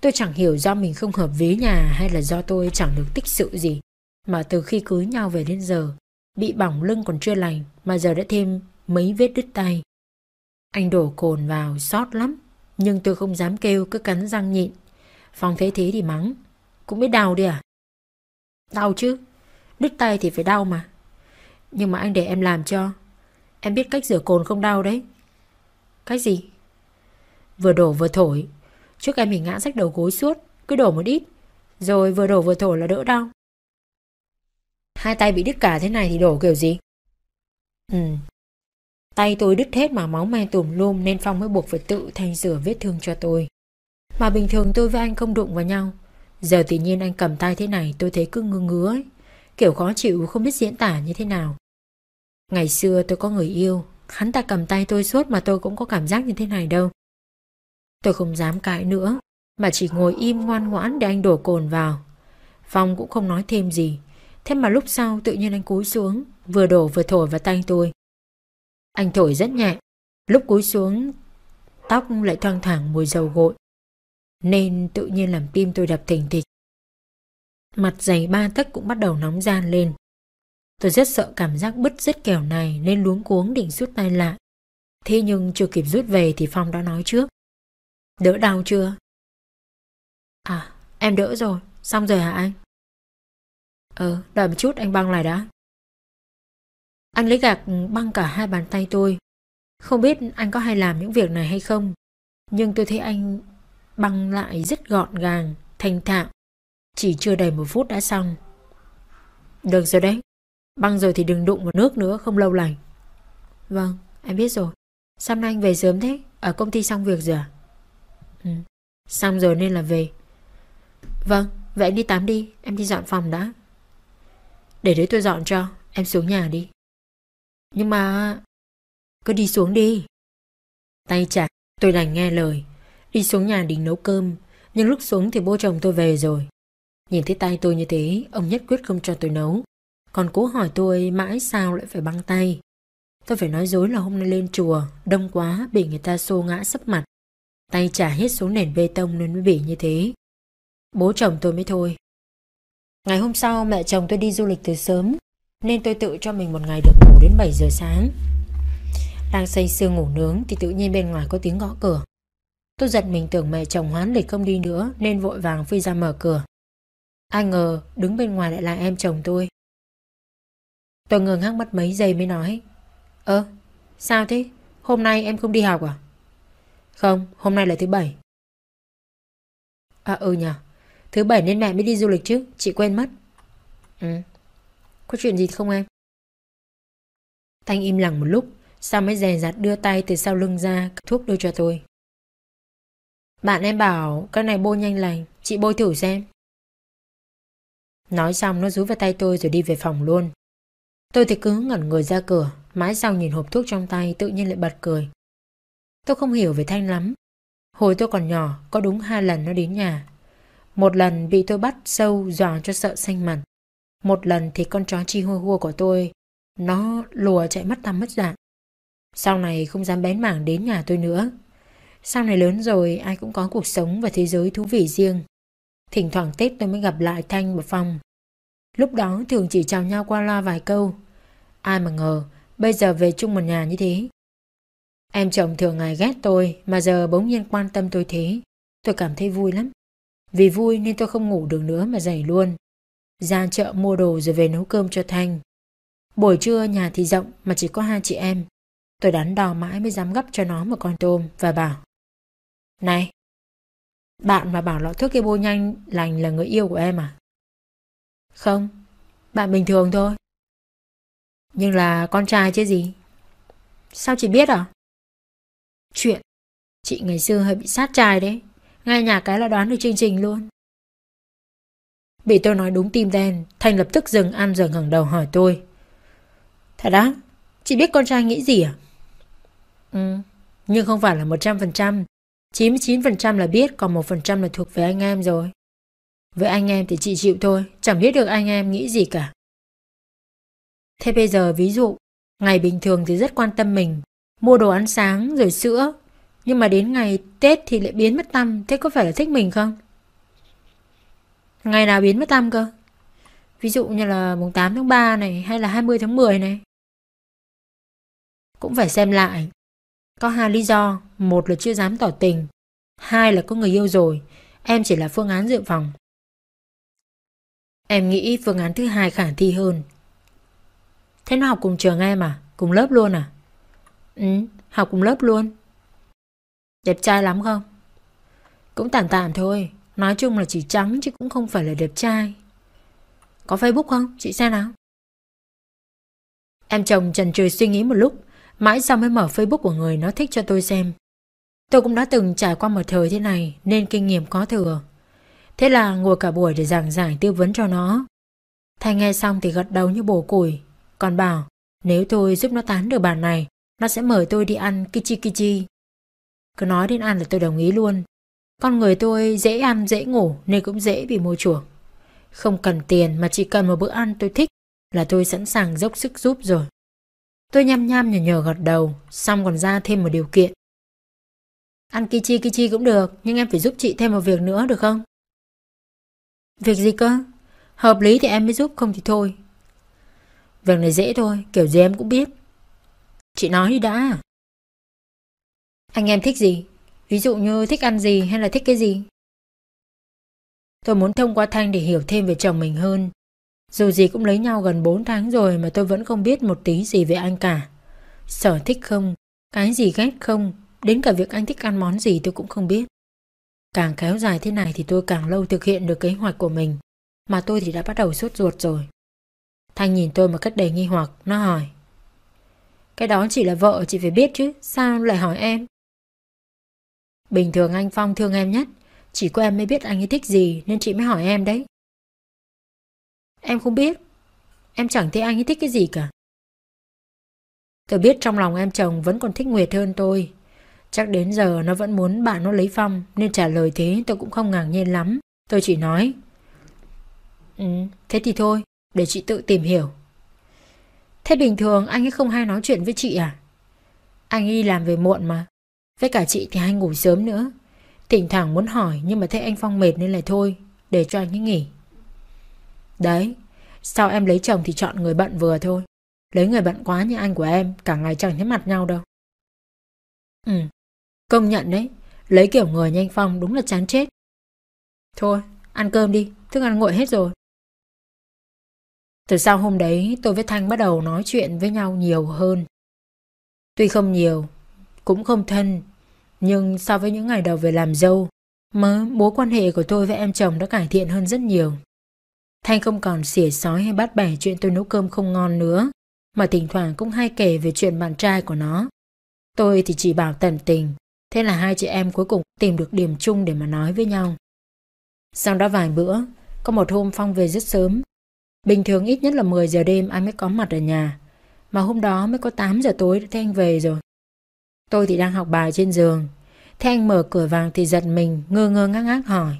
Tôi chẳng hiểu do mình không hợp với nhà hay là do tôi chẳng được tích sự gì. Mà từ khi cưới nhau về đến giờ, bị bỏng lưng còn chưa lành mà giờ đã thêm mấy vết đứt tay. Anh đổ cồn vào, sót lắm. Nhưng tôi không dám kêu, cứ cắn răng nhịn. Phong thấy thế thì mắng. Cũng biết đau đi à? Đau chứ. Đứt tay thì phải đau mà. Nhưng mà anh để em làm cho. Em biết cách rửa cồn không đau đấy. Cách gì? Vừa đổ vừa thổi. Trước em mình ngã sách đầu gối suốt. Cứ đổ một ít. Rồi vừa đổ vừa thổ là đỡ đau. Hai tay bị đứt cả thế này thì đổ kiểu gì? Ừ. Tay tôi đứt hết mà máu me tùm lum nên Phong mới buộc phải tự thanh rửa vết thương cho tôi. Mà bình thường tôi với anh không đụng vào nhau. Giờ tự nhiên anh cầm tay thế này tôi thấy cứ ngứa ngứa ấy. Kiểu khó chịu không biết diễn tả như thế nào. Ngày xưa tôi có người yêu, hắn ta cầm tay tôi suốt mà tôi cũng có cảm giác như thế này đâu. Tôi không dám cãi nữa, mà chỉ ngồi im ngoan ngoãn để anh đổ cồn vào. Phong cũng không nói thêm gì, thế mà lúc sau tự nhiên anh cúi xuống, vừa đổ vừa thổi vào tay tôi. Anh thổi rất nhẹ, lúc cúi xuống, tóc lại thoang thoảng mùi dầu gội nên tự nhiên làm tim tôi đập thình thịch. Mặt dày ba tấc cũng bắt đầu nóng gian lên. Tôi rất sợ cảm giác bứt rứt kẻo này nên luống cuống định rút tay lại. Thế nhưng chưa kịp rút về thì Phong đã nói trước. Đỡ đau chưa? À, em đỡ rồi. Xong rồi hả anh? Ờ, đợi một chút anh băng lại đã. Anh lấy gạc băng cả hai bàn tay tôi. Không biết anh có hay làm những việc này hay không. Nhưng tôi thấy anh băng lại rất gọn gàng, thanh thạo. Chỉ chưa đầy một phút đã xong. Được rồi đấy. Băng rồi thì đừng đụng vào nước nữa, không lâu lành. Vâng, em biết rồi. Sao nay anh về sớm thế? Ở công ty xong việc rồi à? Ừ, xong rồi nên là về. Vâng, vậy đi tắm đi, em đi dọn phòng đã. Để đấy tôi dọn cho, em xuống nhà đi. Nhưng mà... Cứ đi xuống đi. Tay chặt, tôi đành nghe lời. Đi xuống nhà định nấu cơm Nhưng lúc xuống thì bố chồng tôi về rồi Nhìn thấy tay tôi như thế Ông nhất quyết không cho tôi nấu Còn cố hỏi tôi mãi sao lại phải băng tay. Tôi phải nói dối là hôm nay lên chùa, đông quá, bị người ta xô ngã sấp mặt. Tay trả hết xuống nền bê tông nên mới bị như thế. Bố chồng tôi mới thôi. Ngày hôm sau mẹ chồng tôi đi du lịch từ sớm, nên tôi tự cho mình một ngày được ngủ đến 7 giờ sáng. Đang say sưa ngủ nướng thì tự nhiên bên ngoài có tiếng gõ cửa. Tôi giật mình tưởng mẹ chồng hoán lịch không đi nữa nên vội vàng phi ra mở cửa. Ai ngờ đứng bên ngoài lại là em chồng tôi. Tôi ngừng ngác mất mấy giây mới nói Ơ, sao thế? Hôm nay em không đi học à? Không, hôm nay là thứ bảy. À ừ nhờ, thứ bảy nên mẹ mới đi du lịch chứ, chị quên mất. Ừ, có chuyện gì không em? Thanh im lặng một lúc, sao mới dè dặt đưa tay từ sau lưng ra thuốc đưa cho tôi. Bạn em bảo cái này bôi nhanh lành, chị bôi thử xem. Nói xong nó rúi vào tay tôi rồi đi về phòng luôn. Tôi thì cứ ngẩn người ra cửa, mãi sau nhìn hộp thuốc trong tay tự nhiên lại bật cười. Tôi không hiểu về Thanh lắm. Hồi tôi còn nhỏ, có đúng hai lần nó đến nhà. Một lần bị tôi bắt sâu dò cho sợ xanh mặt. Một lần thì con chó chi hua hua của tôi, nó lùa chạy mất tăm mất dạng. Sau này không dám bén mảng đến nhà tôi nữa. Sau này lớn rồi ai cũng có cuộc sống và thế giới thú vị riêng. Thỉnh thoảng Tết tôi mới gặp lại Thanh và Phong. Lúc đó thường chỉ chào nhau qua loa vài câu. Ai mà ngờ, bây giờ về chung một nhà như thế. Em chồng thường ngày ghét tôi, mà giờ bỗng nhiên quan tâm tôi thế. Tôi cảm thấy vui lắm. Vì vui nên tôi không ngủ được nữa mà dậy luôn. Ra chợ mua đồ rồi về nấu cơm cho Thanh. Buổi trưa nhà thì rộng mà chỉ có hai chị em. Tôi đắn đo mãi mới dám gấp cho nó một con tôm và bảo Này, bạn mà bảo lọ thuốc kia bôi nhanh lành là người yêu của em à? Không, bạn bình thường thôi. Nhưng là con trai chứ gì? Sao chị biết à? Chuyện, chị ngày xưa hơi bị sát trai đấy. Ngay nhà cái là đoán được chương trình luôn. Bị tôi nói đúng tim đen, Thanh lập tức dừng ăn rồi ngẩng đầu hỏi tôi. Thật đó, chị biết con trai nghĩ gì à? Ừ, nhưng không phải là 100%. 99% là biết, còn 1% là thuộc về anh em rồi. Với anh em thì chị chịu thôi, chẳng biết được anh em nghĩ gì cả. Thế bây giờ ví dụ, ngày bình thường thì rất quan tâm mình, mua đồ ăn sáng rồi sữa, nhưng mà đến ngày Tết thì lại biến mất tâm, thế có phải là thích mình không? Ngày nào biến mất tâm cơ? Ví dụ như là mùng 8 tháng 3 này hay là 20 tháng 10 này. Cũng phải xem lại. Có hai lý do, một là chưa dám tỏ tình, hai là có người yêu rồi, em chỉ là phương án dự phòng. Em nghĩ phương án thứ hai khả thi hơn. Thế nó học cùng trường em à? Cùng lớp luôn à? Ừ, học cùng lớp luôn. Đẹp trai lắm không? Cũng tạm tạm thôi. Nói chung là chỉ trắng chứ cũng không phải là đẹp trai. Có Facebook không? Chị xem nào. Em chồng trần trừ suy nghĩ một lúc, mãi sau mới mở Facebook của người nó thích cho tôi xem. Tôi cũng đã từng trải qua một thời thế này nên kinh nghiệm có thừa. Thế là ngồi cả buổi để giảng giải tư vấn cho nó. Thanh nghe xong thì gật đầu như bổ củi, còn bảo nếu tôi giúp nó tán được bàn này, nó sẽ mời tôi đi ăn kichi kichi. Cứ nói đến ăn là tôi đồng ý luôn. Con người tôi dễ ăn dễ ngủ nên cũng dễ bị mua chuộc. Không cần tiền mà chỉ cần một bữa ăn tôi thích là tôi sẵn sàng dốc sức giúp rồi. Tôi nhăm nhăm nhờ nhờ gật đầu, xong còn ra thêm một điều kiện. Ăn kichi kichi cũng được, nhưng em phải giúp chị thêm một việc nữa được không? Việc gì cơ? Hợp lý thì em mới giúp, không thì thôi. Việc này dễ thôi, kiểu gì em cũng biết. Chị nói đi đã. Anh em thích gì? Ví dụ như thích ăn gì hay là thích cái gì? Tôi muốn thông qua Thanh để hiểu thêm về chồng mình hơn. Dù gì cũng lấy nhau gần 4 tháng rồi mà tôi vẫn không biết một tí gì về anh cả. Sở thích không, cái gì ghét không, đến cả việc anh thích ăn món gì tôi cũng không biết. Càng kéo dài thế này thì tôi càng lâu thực hiện được kế hoạch của mình, mà tôi thì đã bắt đầu sốt ruột rồi. Thanh nhìn tôi một cách đầy nghi hoặc, nó hỏi. Cái đó chỉ là vợ chị phải biết chứ, sao lại hỏi em? Bình thường anh Phong thương em nhất, chỉ có em mới biết anh ấy thích gì nên chị mới hỏi em đấy. Em không biết, em chẳng thấy anh ấy thích cái gì cả. Tôi biết trong lòng em chồng vẫn còn thích Nguyệt hơn tôi. Chắc đến giờ nó vẫn muốn bạn nó lấy Phong nên trả lời thế tôi cũng không ngạc nhiên lắm. Tôi chỉ nói. Ừ, thế thì thôi, để chị tự tìm hiểu, Thế bình thường anh ấy không hay nói chuyện với chị à? Anh ấy làm về muộn mà. Với cả chị thì hay ngủ sớm nữa. Thỉnh thoảng muốn hỏi nhưng mà thấy anh Phong mệt nên lại thôi. Để cho anh ấy nghỉ. Đấy, sao em lấy chồng thì chọn người bận vừa thôi. Lấy người bận quá như anh của em, cả ngày chẳng thấy mặt nhau đâu. Ừ, công nhận đấy, lấy kiểu người như anh Phong đúng là chán chết. Thôi, ăn cơm đi, thức ăn nguội hết rồi. Từ sau hôm đấy tôi với Thanh bắt đầu nói chuyện với nhau nhiều hơn. Tuy không nhiều, cũng không thân, nhưng so với những ngày đầu về làm dâu, mớ mối quan hệ của tôi với em chồng đã cải thiện hơn rất nhiều. Thanh không còn xỉa sói hay bắt bẻ chuyện tôi nấu cơm không ngon nữa, mà thỉnh thoảng cũng hay kể về chuyện bạn trai của nó. Tôi thì chỉ bảo tận tình, thế là hai chị em cuối cùng tìm được điểm chung để mà nói với nhau. Sau đó vài bữa, có một hôm Phong về rất sớm. Bình thường ít nhất là 10 giờ đêm anh mới có mặt ở nhà, mà hôm đó mới có 8 giờ tối thì thấy anh về rồi. Tôi thì đang học bài trên giường, thấy anh mở cửa vàng thì giật mình, ngơ ngơ ngác ngác hỏi.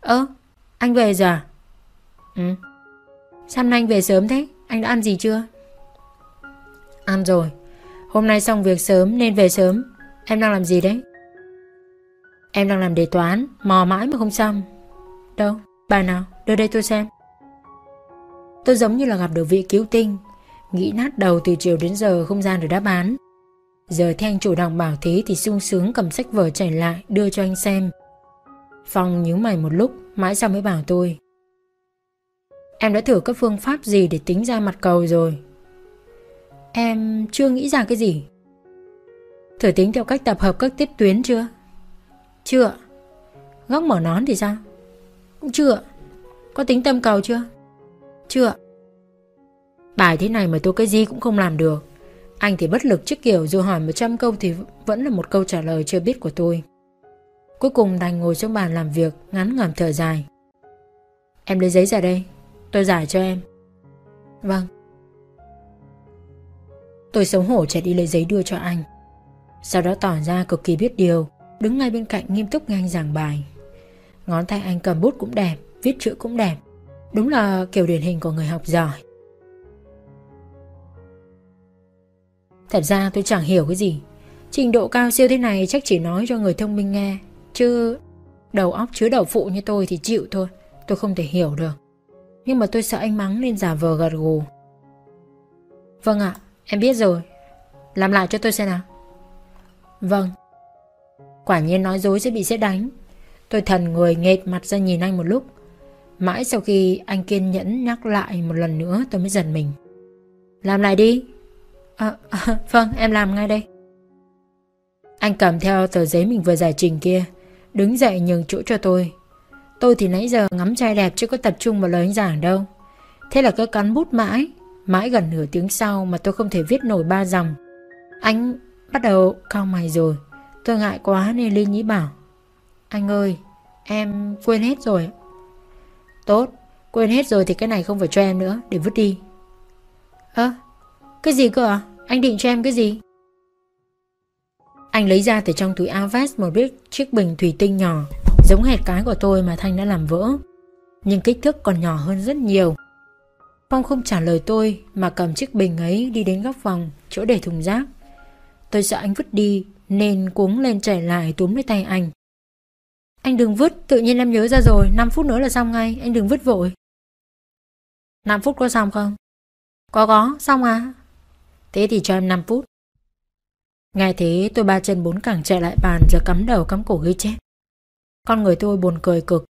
Ơ, anh về giờ à? Ừ. Sao anh về sớm thế? Anh đã ăn gì chưa? Ăn rồi. Hôm nay xong việc sớm nên về sớm. Em đang làm gì đấy? Em đang làm đề toán, mò mãi mà không xong. Đâu, bài nào, đưa đây tôi xem. Tôi giống như là gặp được vị cứu tinh, nghĩ nát đầu từ chiều đến giờ không gian được đáp án. Giờ thấy anh chủ động bảo thế thì sung sướng cầm sách vở chảy lại đưa cho anh xem. Phong nhíu mày một lúc, mãi sau mới bảo tôi. Em đã thử các phương pháp gì để tính ra mặt cầu rồi? Em chưa nghĩ ra cái gì. Thử tính theo cách tập hợp các tiếp tuyến chưa? Chưa. Góc mở nón thì sao? Cũng chưa. Có tính tâm cầu chưa? Chưa. Bài thế này mà tôi cái gì cũng không làm được. Anh thì bất lực trước kiểu dù hỏi 100 câu thì vẫn là một câu trả lời chưa biết của tôi. Cuối cùng đành ngồi trong bàn làm việc ngắn ngẩm thở dài. Em lấy giấy ra đây, tôi giải cho em. Vâng. Tôi xấu hổ chạy đi lấy giấy đưa cho anh. Sau đó tỏ ra cực kỳ biết điều, đứng ngay bên cạnh nghiêm túc nghe anh giảng bài. Ngón tay anh cầm bút cũng đẹp, viết chữ cũng đẹp. Đúng là kiểu điển hình của người học giỏi. Thật ra tôi chẳng hiểu cái gì. Trình độ cao siêu thế này chắc chỉ nói cho người thông minh nghe Chứ đầu óc chứa đầu phụ như tôi thì chịu thôi Tôi không thể hiểu được. Nhưng mà tôi sợ anh mắng nên giả vờ gật gù. Vâng ạ, em biết rồi. Làm lại cho tôi xem nào. Vâng. Quả nhiên nói dối sẽ bị xét đánh. Tôi thần người nghệt mặt ra nhìn anh một lúc. Mãi sau khi anh kiên nhẫn nhắc lại một lần nữa tôi mới dần mình. Làm lại đi. À, à, vâng em làm ngay đây. Anh cầm theo tờ giấy mình vừa giải trình kia Đứng dậy nhường chỗ cho tôi. Tôi thì nãy giờ ngắm trai đẹp chứ có tập trung vào lời anh giảng đâu. Thế là cứ cắn bút mãi Mãi gần nửa tiếng sau mà tôi không thể viết nổi ba dòng. Anh bắt đầu cao mày rồi. Tôi ngại quá nên Linh nhí bảo. Anh ơi em quên hết rồi Tốt, Quên hết rồi thì cái này không phải cho em nữa, Để vứt đi. Ơ, cái gì cơ à? Anh định cho em cái gì? Anh lấy ra từ trong túi áo vest một biết chiếc bình thủy tinh nhỏ, Giống hệt cái của tôi mà Thanh đã làm vỡ. Nhưng kích thước còn nhỏ hơn rất nhiều. Phong không trả lời tôi Mà cầm chiếc bình ấy đi đến góc phòng, Chỗ để thùng rác. Tôi sợ anh vứt đi Nên cuống lên chạy lại túm lấy tay anh. Anh đừng vứt Tự nhiên em nhớ ra rồi. 5 phút nữa là xong ngay. Anh đừng vứt vội. 5 phút có xong không? Có có, xong à. Thế thì cho em 5 phút. Nghe thế tôi ba chân bốn cẳng chạy lại bàn Rồi cắm đầu cắm cổ ghi chép Con người tôi buồn cười cực.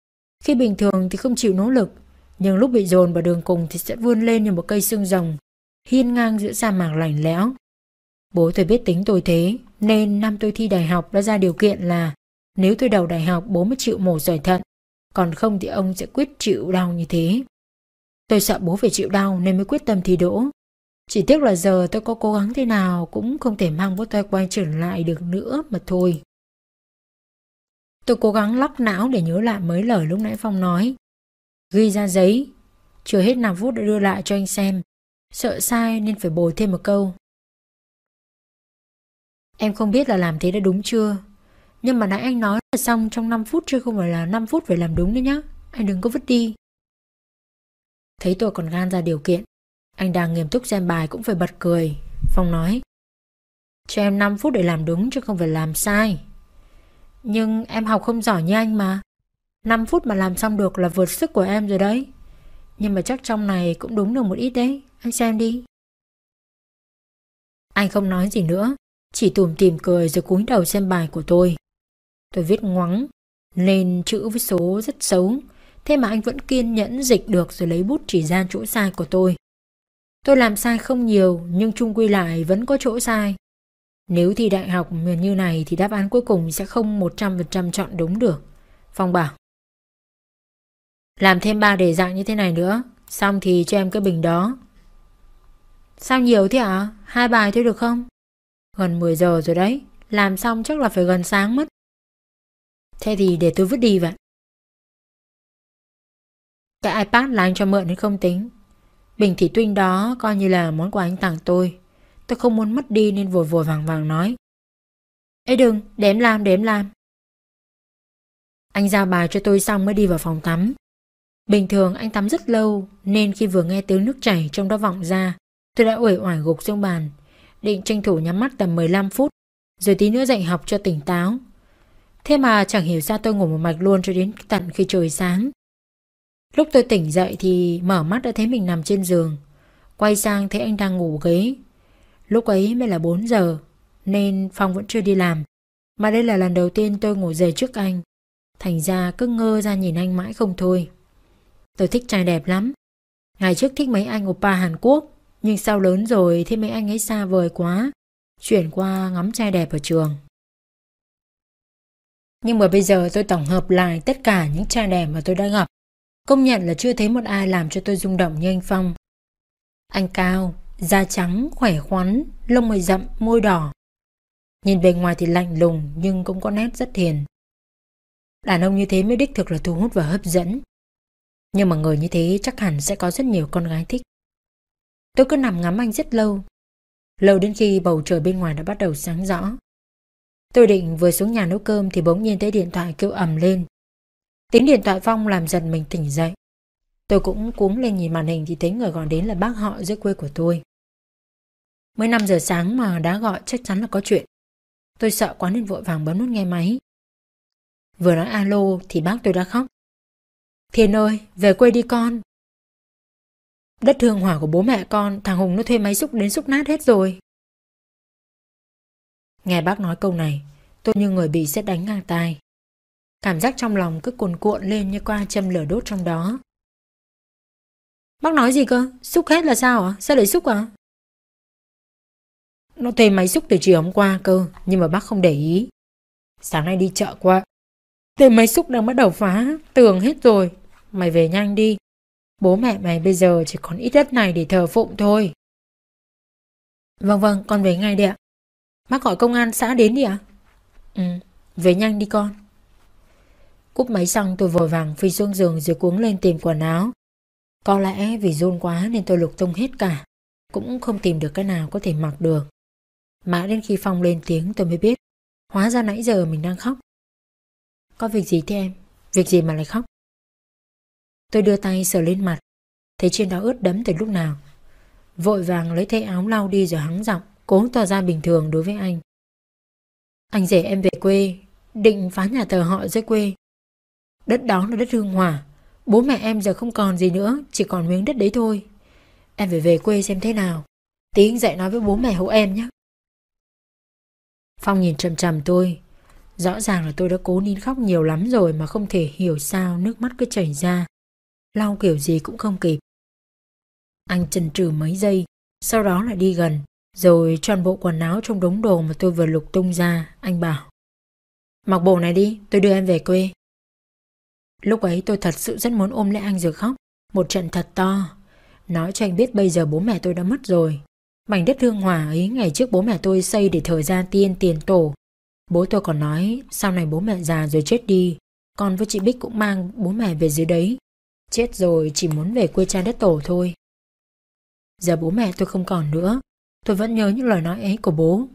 Khi bình thường thì không chịu nỗ lực Nhưng lúc bị dồn vào đường cùng Thì sẽ vươn lên như một cây xương rồng Hiên ngang giữa sa mạc lạnh lẽo. Bố tôi biết tính tôi thế Nên năm tôi thi đại học đã ra điều kiện là nếu tôi đầu đại học bố mới chịu mổ rời thận Còn không thì ông sẽ quyết chịu đau như thế Tôi sợ bố phải chịu đau nên mới quyết tâm thi đỗ chỉ tiếc là giờ tôi có cố gắng thế nào cũng không thể mang bút tôi quay trở lại được nữa mà thôi. Tôi cố gắng lóc não để nhớ lại mấy lời lúc nãy Phong nói. Ghi ra giấy, chưa hết 5 phút đã đưa lại cho anh xem. Sợ sai nên phải bồi thêm một câu. Em không biết là làm thế đã đúng chưa, nhưng mà nãy anh nói là xong trong 5 phút chứ không phải là 5 phút phải làm đúng đấy nhá. Anh đừng có vứt đi. Thấy tôi còn gan ra điều kiện, Anh đang nghiêm túc xem bài cũng phải bật cười. Phong nói. Cho em 5 phút để làm đúng chứ không phải làm sai. Nhưng em học không giỏi như anh mà. 5 phút mà làm xong được là vượt sức của em rồi đấy. Nhưng mà chắc trong này cũng đúng được một ít đấy. Anh xem đi. Anh không nói gì nữa. Chỉ tùm tìm cười rồi cúi đầu xem bài của tôi. Tôi viết ngoắng. Nên chữ với số rất xấu. Thế mà anh vẫn kiên nhẫn dịch được rồi lấy bút chỉ ra chỗ sai của tôi. Tôi làm sai không nhiều nhưng chung quy lại vẫn có chỗ sai. Nếu thi đại học như này thì đáp án cuối cùng sẽ không 100% chọn đúng được. Phong bảo. Làm thêm 3 đề dạng như thế này nữa, xong thì cho em cái bình đó. Sao nhiều thế ạ? À? Hai bài thôi được không? Gần 10 giờ rồi đấy, làm xong chắc là phải gần sáng mất. Thế thì để tôi vứt đi vậy. Cái iPad là anh cho mượn nên không tính. Bình thủy tinh đó coi như là món quà anh tặng tôi. Tôi không muốn mất đi nên vội vội vàng vàng nói. Ê đừng, để em làm, để em làm. Anh giao bài cho tôi xong mới đi vào phòng tắm. Bình thường anh tắm rất lâu nên khi vừa nghe tiếng nước chảy trong đó vọng ra, tôi đã uể oải gục xuống bàn, định tranh thủ nhắm mắt tầm 15 phút, rồi tí nữa dậy học cho tỉnh táo. Thế mà chẳng hiểu sao tôi ngủ một mạch luôn cho đến tận khi trời sáng. Lúc tôi tỉnh dậy thì mở mắt đã thấy mình nằm trên giường, quay sang thấy anh đang ngủ ghế. Lúc ấy mới là 4 giờ, nên Phong vẫn chưa đi làm, mà đây là lần đầu tiên tôi ngủ dậy trước anh. Thành ra cứ ngơ ra nhìn anh mãi không thôi. Tôi thích trai đẹp lắm. Ngày trước thích mấy anh oppa Hàn Quốc, nhưng sau lớn rồi thì mấy anh ấy xa vời quá, chuyển qua ngắm trai đẹp ở trường. Nhưng mà bây giờ tôi tổng hợp lại tất cả những cha đẹp mà tôi đã gặp. Công nhận là chưa thấy một ai làm cho tôi rung động như anh Phong. Anh cao, da trắng, khỏe khoắn, lông mày rậm, môi đỏ. Nhìn bề ngoài thì lạnh lùng nhưng cũng có nét rất hiền. Đàn ông như thế mới đích thực là thu hút và hấp dẫn. Nhưng mà người như thế chắc hẳn sẽ có rất nhiều con gái thích. Tôi cứ nằm ngắm anh rất lâu. Lâu đến khi bầu trời bên ngoài đã bắt đầu sáng rõ. Tôi định vừa xuống nhà nấu cơm thì bỗng nhiên thấy điện thoại kêu ầm lên. Tiếng điện thoại Phong làm giật mình tỉnh dậy. Tôi cũng cuống lên nhìn màn hình thì thấy người gọi đến là bác họ dưới quê của tôi. Mới 5 giờ sáng mà đã gọi chắc chắn là có chuyện. Tôi sợ quá nên vội vàng bấm nút nghe máy. Vừa nói alo thì bác tôi đã khóc. thiên ơi, về quê đi con. Đất thương hỏa của bố mẹ con, thằng Hùng nó thuê máy xúc đến xúc nát hết rồi. Nghe bác nói câu này, tôi như người bị xét đánh ngang tai. Cảm giác trong lòng cứ cuồn cuộn lên như qua châm lửa đốt trong đó. Bác nói gì cơ? Xúc hết là sao ạ? Sao lại xúc à? Nó thuê máy xúc từ chiều hôm qua cơ, nhưng mà bác không để ý. Sáng nay đi chợ qua. Thuê máy xúc đang bắt đầu phá, tường hết rồi. Mày về nhanh đi. Bố mẹ mày bây giờ chỉ còn ít đất này để thờ phụng thôi. Vâng vâng, con về ngay đi ạ. Bác gọi công an xã đến đi ạ. Ừ, về nhanh đi con. Cúp máy xong tôi vội vàng phi xuống giường rồi cuống lên tìm quần áo. Có lẽ vì run quá nên tôi lục tung hết cả. Cũng không tìm được cái nào có thể mặc được. Mãi đến khi Phong lên tiếng tôi mới biết. Hóa ra nãy giờ mình đang khóc. Có việc gì thế em? Việc gì mà lại khóc? Tôi đưa tay sờ lên mặt. Thấy trên đó ướt đẫm từ lúc nào. Vội vàng lấy thay áo lau đi rồi hắng giọng. Cố tỏ ra bình thường đối với anh. Anh rể em về quê. Định phá nhà thờ họ dưới quê. Đất đó là đất hương hòa. Bố mẹ em giờ không còn gì nữa, chỉ còn miếng đất đấy thôi. Em phải về quê xem thế nào. Tí anh dạy nói với bố mẹ hộ em nhé. Phong nhìn trầm trầm tôi. Rõ ràng là tôi đã cố nín khóc nhiều lắm rồi mà không thể hiểu sao nước mắt cứ chảy ra. Lau kiểu gì cũng không kịp. Anh chần chừ mấy giây, sau đó lại đi gần, rồi toàn bộ quần áo trong đống đồ mà tôi vừa lục tung ra, anh bảo. Mặc bộ này đi, tôi đưa em về quê. Lúc ấy tôi thật sự rất muốn ôm lấy anh rồi khóc. Một trận thật to. Nói cho anh biết bây giờ bố mẹ tôi đã mất rồi. Mảnh đất hương hòa ấy ngày trước bố mẹ tôi xây để thời gian tiên tiền tổ. Bố tôi còn nói sau này bố mẹ già rồi chết đi. Con với chị Bích cũng mang bố mẹ về dưới đấy. Chết rồi chỉ muốn về quê cha đất tổ thôi. Giờ bố mẹ tôi không còn nữa. Tôi vẫn nhớ những lời nói ấy của bố.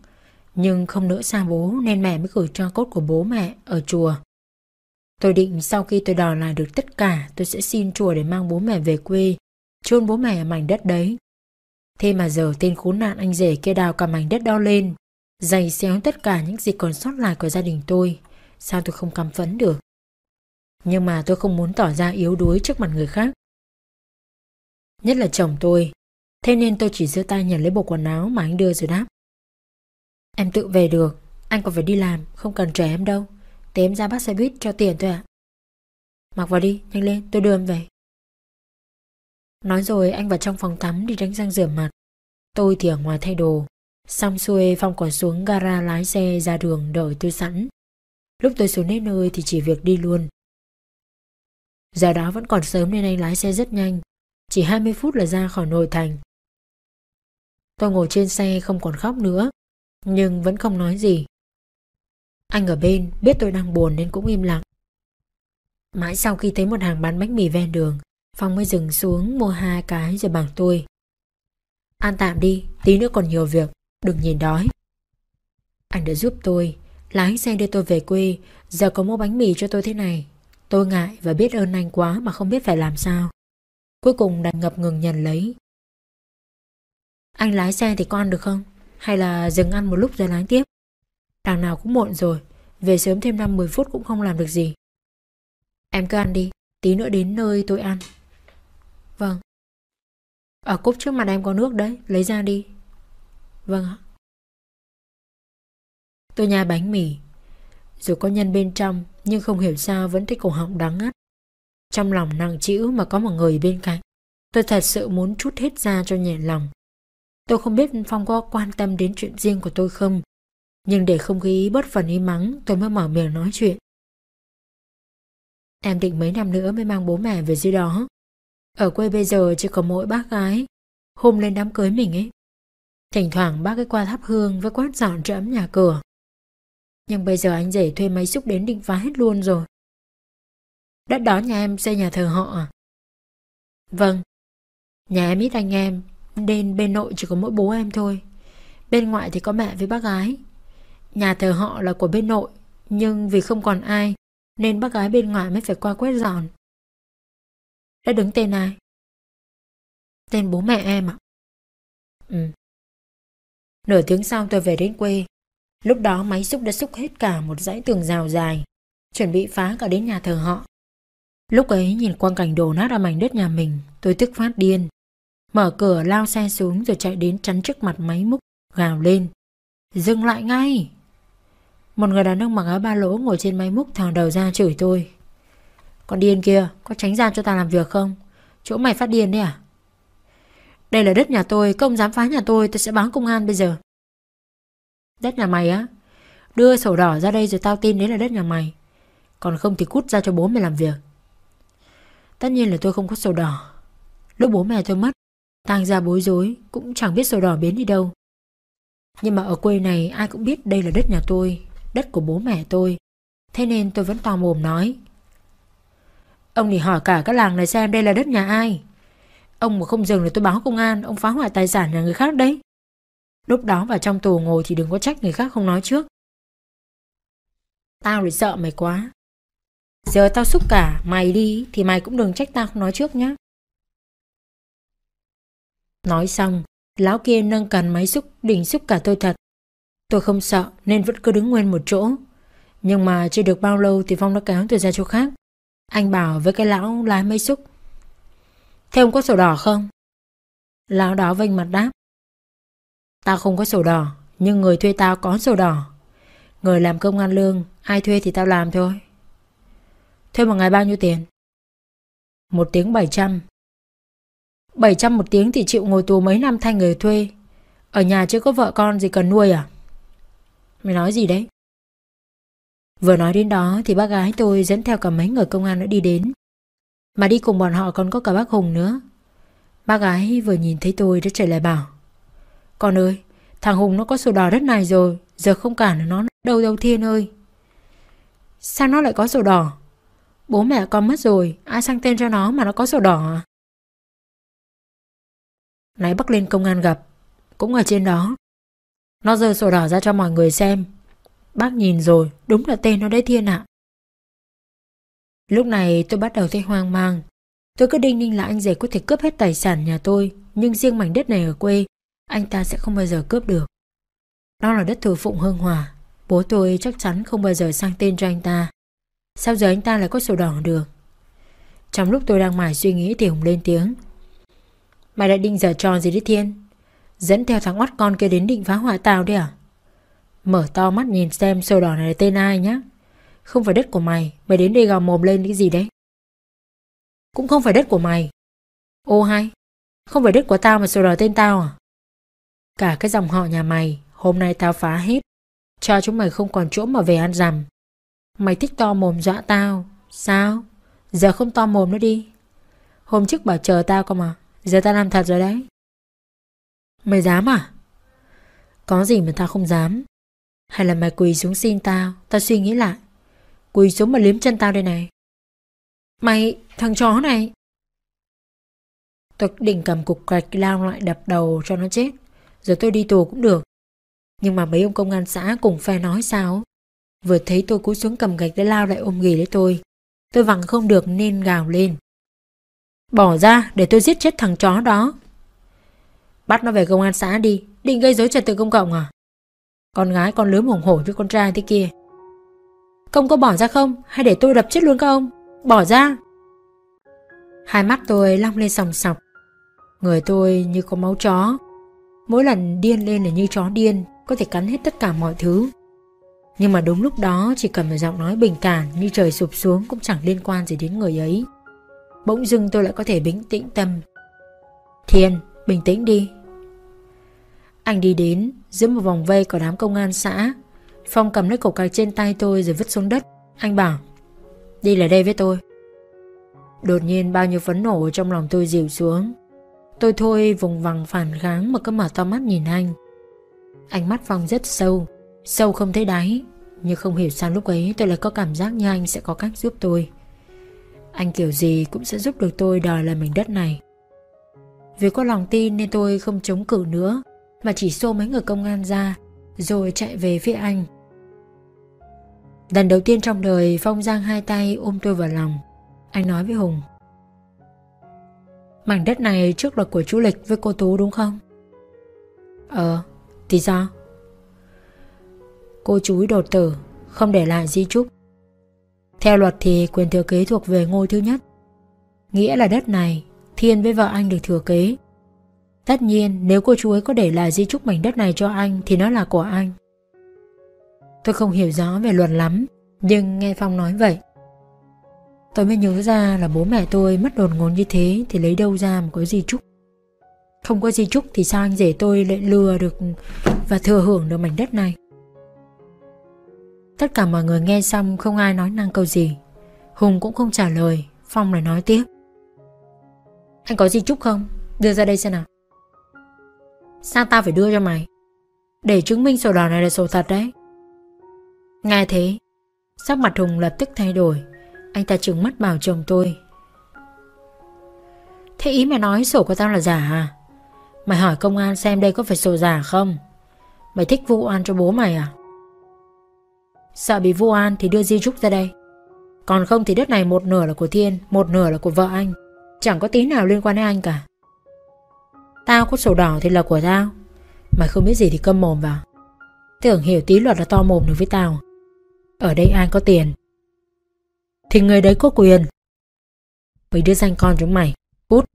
Nhưng không nỡ xa bố nên mẹ mới gửi cho cốt của bố mẹ ở chùa. Tôi định sau khi tôi đòi lại được tất cả tôi sẽ xin chùa để mang bố mẹ về quê, chôn bố mẹ ở mảnh đất đấy. Thế mà giờ tên khốn nạn anh rể kia đào cả mảnh đất đó lên, dày xéo tất cả những gì còn sót lại của gia đình tôi. Sao tôi không căm phẫn được? Nhưng mà tôi không muốn tỏ ra yếu đuối trước mặt người khác. Nhất là chồng tôi. Thế nên tôi chỉ giơ tay nhận lấy bộ quần áo mà anh đưa rồi đáp. Em tự về được, anh còn phải đi làm, không cần chờ em đâu. Thế em ra bắt xe buýt cho tiền thôi ạ. Mặc vào đi, nhanh lên, tôi đưa em về. Nói rồi anh vào trong phòng tắm đi đánh răng rửa mặt. Tôi thì ở ngoài thay đồ. Xong xuôi Phong còn xuống gara lái xe ra đường đợi tôi sẵn. Lúc tôi xuống đến nơi thì chỉ việc đi luôn. Giờ đó vẫn còn sớm nên anh lái xe rất nhanh. Chỉ 20 phút là ra khỏi nội thành. Tôi ngồi trên xe không còn khóc nữa. Nhưng vẫn không nói gì. Anh ở bên biết tôi đang buồn nên cũng im lặng. Mãi sau khi thấy một hàng bán bánh mì ven đường, Phong mới dừng xuống mua hai cái rồi bằng tôi Ăn tạm đi, Tí nữa còn nhiều việc, Đừng nhìn đói Anh đã giúp tôi, Lái xe đưa tôi về quê, Giờ có mua bánh mì cho tôi thế này Tôi ngại và biết ơn anh quá mà không biết phải làm sao Cuối cùng đành ngập ngừng nhận lấy anh lái xe thì con ăn được không? Hay là dừng ăn một lúc rồi lái tiếp? Đằng nào cũng muộn rồi, Về sớm thêm 5-10 phút cũng không làm được gì. Em cứ ăn đi, Tí nữa đến nơi tôi ăn. Vâng. Ở cúp trước mặt em có nước đấy, Lấy ra đi. Vâng ạ. Tôi nhai bánh mì. Dù có nhân bên trong, Nhưng không hiểu sao vẫn thấy cổ họng đắng ngắt. Trong lòng nặng chữ mà có một người bên cạnh, Tôi thật sự muốn chút hết ra cho nhẹ lòng. Tôi không biết Phong có quan tâm đến chuyện riêng của tôi không. Nhưng để không khí bất phần im mắng, Tôi mới mở miệng nói chuyện. Em định mấy năm nữa mới mang bố mẹ về dưới đó. Ở quê bây giờ chỉ có mỗi bác gái. Hôm lên đám cưới mình ấy, Thỉnh thoảng bác ấy qua thắp hương với quát dọn trẫm nhà cửa. Nhưng bây giờ anh rể thuê máy xúc đến định phá hết luôn rồi. Đất đó nhà em xây nhà thờ họ à? Vâng Nhà em ít anh em nên bên nội chỉ có mỗi bố em thôi Bên ngoại thì có mẹ với bác gái Nhà thờ họ là của bên nội Nhưng vì không còn ai nên bác gái bên ngoại mới phải qua quét dọn. Đã đứng tên ai? Tên bố mẹ em ạ. Ừ. Nửa tiếng sau tôi về đến quê. Lúc đó máy xúc đã xúc hết cả một dãy tường rào dài, chuẩn bị phá cả đến nhà thờ họ. Lúc ấy nhìn quang cảnh đổ nát ở mảnh đất nhà mình, tôi tức phát điên. Mở cửa lao xe xuống rồi chạy đến chắn trước mặt máy múc, gào lên. Dừng lại ngay! Một người đàn ông mặc áo ba lỗ ngồi trên máy múc thò đầu ra chửi tôi. Con điên kia, có tránh ra cho ta làm việc không? Chỗ mày phát điên đấy à? Đây là đất nhà tôi, công dám phá nhà tôi, tôi sẽ báo công an bây giờ. Đất nhà mày á? Đưa sổ đỏ ra đây rồi tao tin đấy là đất nhà mày. Còn không thì cút ra cho bố mày làm việc. Tất nhiên là tôi không có sổ đỏ. Lúc bố mẹ tôi mất, tang ra bối rối, cũng chẳng biết sổ đỏ biến đi đâu. Nhưng mà ở quê này ai cũng biết đây là đất nhà tôi đất của bố mẹ tôi. Thế nên tôi vẫn to mồm nói. Ông thì hỏi cả các làng này xem đây là đất nhà ai. Ông mà không dừng là tôi báo công an, ông phá hoại tài sản nhà người khác đấy. Lúc đó vào trong tù ngồi thì đừng có trách người khác không nói trước. Tao thì sợ mày quá. Giờ tao xúc cả mày đi thì mày cũng đừng trách tao không nói trước nhé. Nói xong, lão kia nâng cần máy xúc đỉnh xúc cả tôi thật. Tôi không sợ nên vẫn cứ đứng nguyên một chỗ. Nhưng mà chưa được bao lâu thì Phong đã kéo tôi ra chỗ khác. Anh bảo với cái lão lái máy xúc. Thế ông có sổ đỏ không? Lão đó vênh mặt đáp. Tao không có sổ đỏ, nhưng người thuê tao có sổ đỏ. Người làm công an lương, ai thuê thì tao làm thôi. Thuê một ngày bao nhiêu tiền? Một tiếng 700. 700 một tiếng thì chịu ngồi tù mấy năm thay người thuê. Ở nhà chưa có vợ con gì cần nuôi à? Mày nói gì đấy? Vừa nói đến đó thì bác gái tôi dẫn theo cả mấy người công an đã đi đến. Mà đi cùng bọn họ còn có cả bác Hùng nữa. Bác gái vừa nhìn thấy tôi đã chạy lại bảo. Con ơi, thằng Hùng nó có sổ đỏ đất này rồi, giờ không cản nó đâu đâu Thiên ơi. Sao nó lại có sổ đỏ? Bố mẹ con mất rồi, ai sang tên cho nó mà nó có sổ đỏ à? Nãy bác lên công an gặp, cũng ở trên đó. Nó giơ sổ đỏ ra cho mọi người xem. Bác nhìn rồi, đúng là tên nó đấy Thiên ạ. Lúc này tôi bắt đầu thấy hoang mang. Tôi cứ đinh ninh là anh rể có thể cướp hết tài sản nhà tôi, nhưng riêng mảnh đất này ở quê, anh ta sẽ không bao giờ cướp được. Đó là đất thừa phụng hương hòa, bố tôi chắc chắn không bao giờ sang tên cho anh ta. Sao giờ anh ta lại có sổ đỏ được? Trong lúc tôi đang mải suy nghĩ thì Hùng lên tiếng. Mày lại định giờ trò gì đấy Thiên? Dẫn theo thằng oắt con kia đến định phá hoại tao đấy à? Mở to mắt nhìn xem sổ đỏ này là tên ai nhá. Không phải đất của mày, mày đến đây gào mồm lên cái gì đấy? Cũng không phải đất của mày. Ô hay, không phải đất của tao mà sổ đỏ tên tao à? Cả cái dòng họ nhà mày, hôm nay tao phá hết. Cho chúng mày không còn chỗ mà về ăn rằm. Mày thích to mồm dọa tao, sao? Giờ không to mồm nữa đi. Hôm trước bảo chờ tao cơ mà, giờ ta làm thật rồi đấy. Mày dám à? Có gì mà tao không dám. Hay là mày quỳ xuống xin tao, tao suy nghĩ lại. Quỳ xuống mà liếm chân tao đây này. Mày, thằng chó này. Tôi định cầm cục gạch lao lại đập đầu cho nó chết. Rồi tôi đi tù cũng được. Nhưng mà mấy ông công an xã cùng phe nói sao? Vừa thấy tôi cúi xuống cầm gạch để lao lại ôm ghì lấy tôi. Tôi vặn không được nên gào lên. Bỏ ra để tôi giết chết thằng chó đó. Bắt nó về công an xã đi, định gây dối trật tự công cộng à? Con gái con lứa hổng hổ với con trai thế kia. Công có bỏ ra không? Hay để tôi đập chết luôn các ông? Bỏ ra! Hai mắt tôi long lên sòng sọc. Người tôi như có máu chó. Mỗi lần điên lên là như chó điên, có thể cắn hết tất cả mọi thứ. Nhưng mà đúng lúc đó chỉ cần một giọng nói bình thản như trời sụp xuống cũng chẳng liên quan gì đến người ấy. Bỗng dưng tôi lại có thể bình tĩnh tâm. Thiên, bình tĩnh đi. Anh đi đến, giữa một vòng vây của đám công an xã. Phong cầm lấy cổ cài trên tay tôi rồi vứt xuống đất. Anh bảo, đi lại đây với tôi. Đột nhiên bao nhiêu phấn nổ trong lòng tôi dịu xuống. Tôi thôi vùng vằng phản kháng mà cứ mở to mắt nhìn anh. Ánh mắt Phong rất sâu, sâu không thấy đáy. Nhưng không hiểu sao lúc ấy tôi lại có cảm giác như anh sẽ có cách giúp tôi. Anh kiểu gì cũng sẽ giúp được tôi đòi lại mảnh đất này. Vì có lòng tin nên tôi không chống cự nữa mà chỉ xô mấy người công an ra rồi chạy về phía anh. Lần đầu tiên trong đời Phong giang hai tay ôm tôi vào lòng. Anh nói với Hùng. Mảnh đất này trước là của chú Lịch với cô Tú đúng không? Ờ, thì sao? Cô chú đột tử, không để lại di chúc. Theo luật thì quyền thừa kế thuộc về ngôi thứ nhất. Nghĩa là đất này, Thiên với vợ anh được thừa kế. Tất nhiên nếu cô chú ấy có để lại di trúc mảnh đất này cho anh thì nó là của anh. Tôi không hiểu rõ về luật lắm, nhưng nghe Phong nói vậy. Tôi mới nhớ ra là bố mẹ tôi mất đột ngột như thế thì lấy đâu ra mà có di trúc. Không có di trúc thì sao anh rể tôi lại lừa được và thừa hưởng được mảnh đất này. Tất cả mọi người nghe xong không ai nói năng câu gì. Hùng cũng không trả lời, Phong lại nói tiếp. Anh có gì chúc không? Đưa ra đây xem nào. Sao tao phải đưa cho mày? Để chứng minh sổ đỏ này là sổ thật đấy. Nghe thế, sắc mặt Hùng lập tức thay đổi. Anh ta trừng mắt bảo chồng tôi. Thế ý mày nói sổ của tao là giả à? Mày hỏi công an xem đây có phải sổ giả không? Mày thích vụ oan cho bố mày à? Sợ bị vu an thì đưa di trúc ra đây. Còn không thì đất này một nửa là của Thiên, Một nửa là của vợ anh. Chẳng có tí nào liên quan đến anh cả. Tao có sổ đỏ thì là của tao. Mày không biết gì thì câm mồm vào. Tưởng hiểu tí luật là to mồm được với tao. Ở đây ai có tiền? Thì người đấy có quyền. Mày đưa danh con chúng mày Cút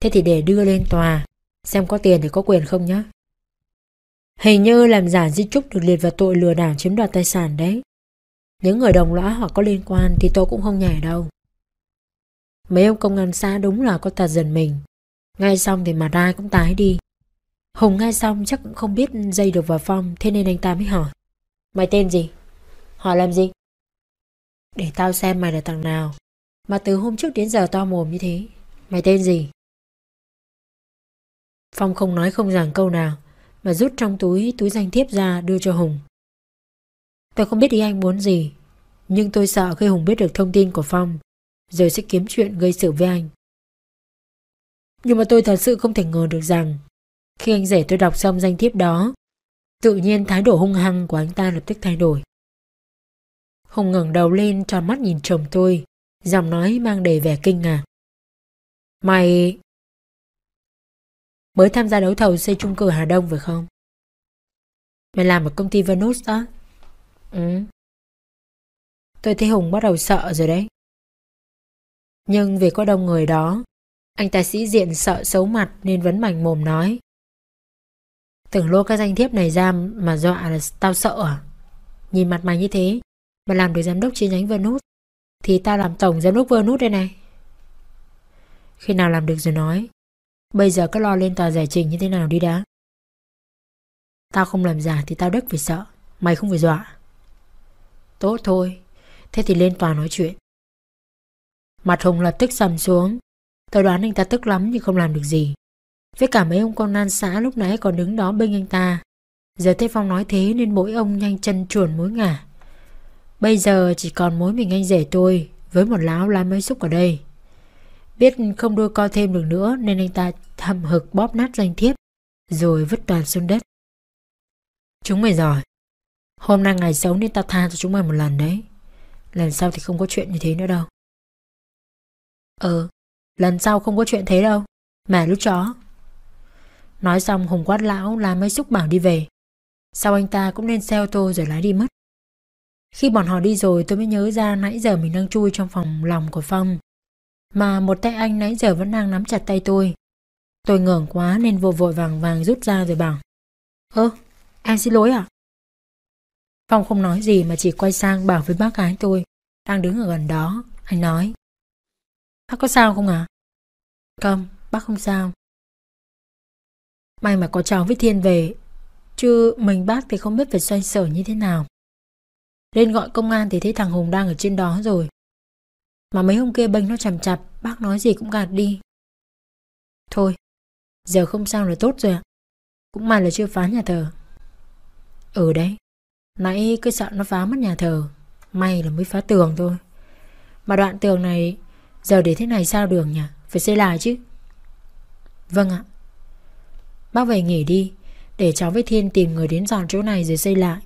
Thế thì để đưa lên tòa, Xem có tiền thì có quyền không nhá. Hình như làm giả di trúc được liệt vào tội lừa đảo chiếm đoạt tài sản đấy. Những người đồng lõa hoặc có liên quan thì tôi cũng không nhảy đâu. Mấy ông công an xã đúng là có tật dần mình. Ngay xong thì mặt ai cũng tái đi. Hùng nghe xong chắc cũng không biết dây được vào phong thế nên anh ta mới hỏi. Mày tên gì? Hỏi làm gì? Để tao xem mày là thằng nào. Mà từ hôm trước đến giờ to mồm như thế. Mày tên gì? Phong không nói không rằng câu nào mà rút trong túi túi danh thiếp ra đưa cho Hùng. Tôi không biết ý anh muốn gì, nhưng tôi sợ khi Hùng biết được thông tin của Phong, rồi sẽ kiếm chuyện gây sự với anh. Nhưng mà tôi thật sự không thể ngờ được rằng, khi anh rể tôi đọc xong danh thiếp đó, tự nhiên thái độ hung hăng của anh ta lập tức thay đổi. Hùng ngẩng đầu lên tròn mắt nhìn chồng tôi, Giọng nói mang đầy vẻ kinh ngạc. Mày... Mới tham gia đấu thầu xây chung cư Hà Đông phải không? Mày làm ở công ty Venus đó? Ừ. Tôi thấy Hùng bắt đầu sợ rồi đấy. Nhưng vì có đông người đó, anh ta sĩ diện sợ xấu mặt nên vẫn mảnh mồm nói. Tưởng lô các danh thiếp này ra mà dọa là tao sợ à? Nhìn mặt mày như thế, mà làm được giám đốc chi nhánh Venus, thì tao làm tổng giám đốc Venus đây này. Khi nào làm được rồi nói, bây giờ cứ lo lên tòa giải trình như thế nào đi đã. Tao không làm giả thì tao đứt phải sợ, mày không phải dọa. Tốt thôi, thế thì lên tòa nói chuyện. Mặt Hùng lập tức sầm xuống, tôi đoán anh ta tức lắm nhưng không làm được gì. Với cả mấy ông con nan xã lúc nãy còn đứng đó bên anh ta. Giờ thấy Phong nói thế nên mỗi ông nhanh chân chuồn mối ngả. Bây giờ chỉ còn mối mình anh rể tôi với một láo lá mấy xúc ở đây. Biết không đôi co thêm được nữa nên anh ta thầm hực bóp nát danh thiếp rồi vứt toàn xuống đất. Chúng mày giỏi. Hôm nay ngày xấu nên tao tha cho chúng mày một lần đấy. Lần sau thì không có chuyện như thế nữa đâu. Ờ, lần sau không có chuyện thế đâu. Mẹ lúc chó. Nói xong Hùng quát lão là mấy xúc bảo đi về. Sau anh ta cũng lên xe ô tô rồi lái đi mất. Khi bọn họ đi rồi tôi mới nhớ ra nãy giờ mình đang chui trong phòng lòng của Phong. Mà một tay anh nãy giờ vẫn đang nắm chặt tay tôi. Tôi ngưỡng quá nên vội vội vàng vàng rút ra rồi bảo. Ơ, em xin lỗi à? Phong không nói gì mà chỉ quay sang bảo với bác gái tôi, đang đứng ở gần đó. Anh nói. Bác có sao không à? Không, bác không sao. May mà có cháu với Thiên về, chứ mình bác thì không biết phải xoay sở như thế nào. Lên gọi công an thì thấy thằng Hùng đang ở trên đó rồi. Mà mấy hôm kia bênh nó chằm chặt bác nói gì cũng gạt đi. Thôi, giờ không sao là tốt rồi ạ. Cũng may là chưa phá nhà thờ. Ừ đấy, nãy cứ sợ nó phá mất nhà thờ. May là mới phá tường thôi. Mà đoạn tường này giờ để thế này sao được nhỉ? Phải xây lại chứ. Vâng ạ. Bác về nghỉ đi, để cháu với Thiên tìm người đến dọn chỗ này rồi xây lại.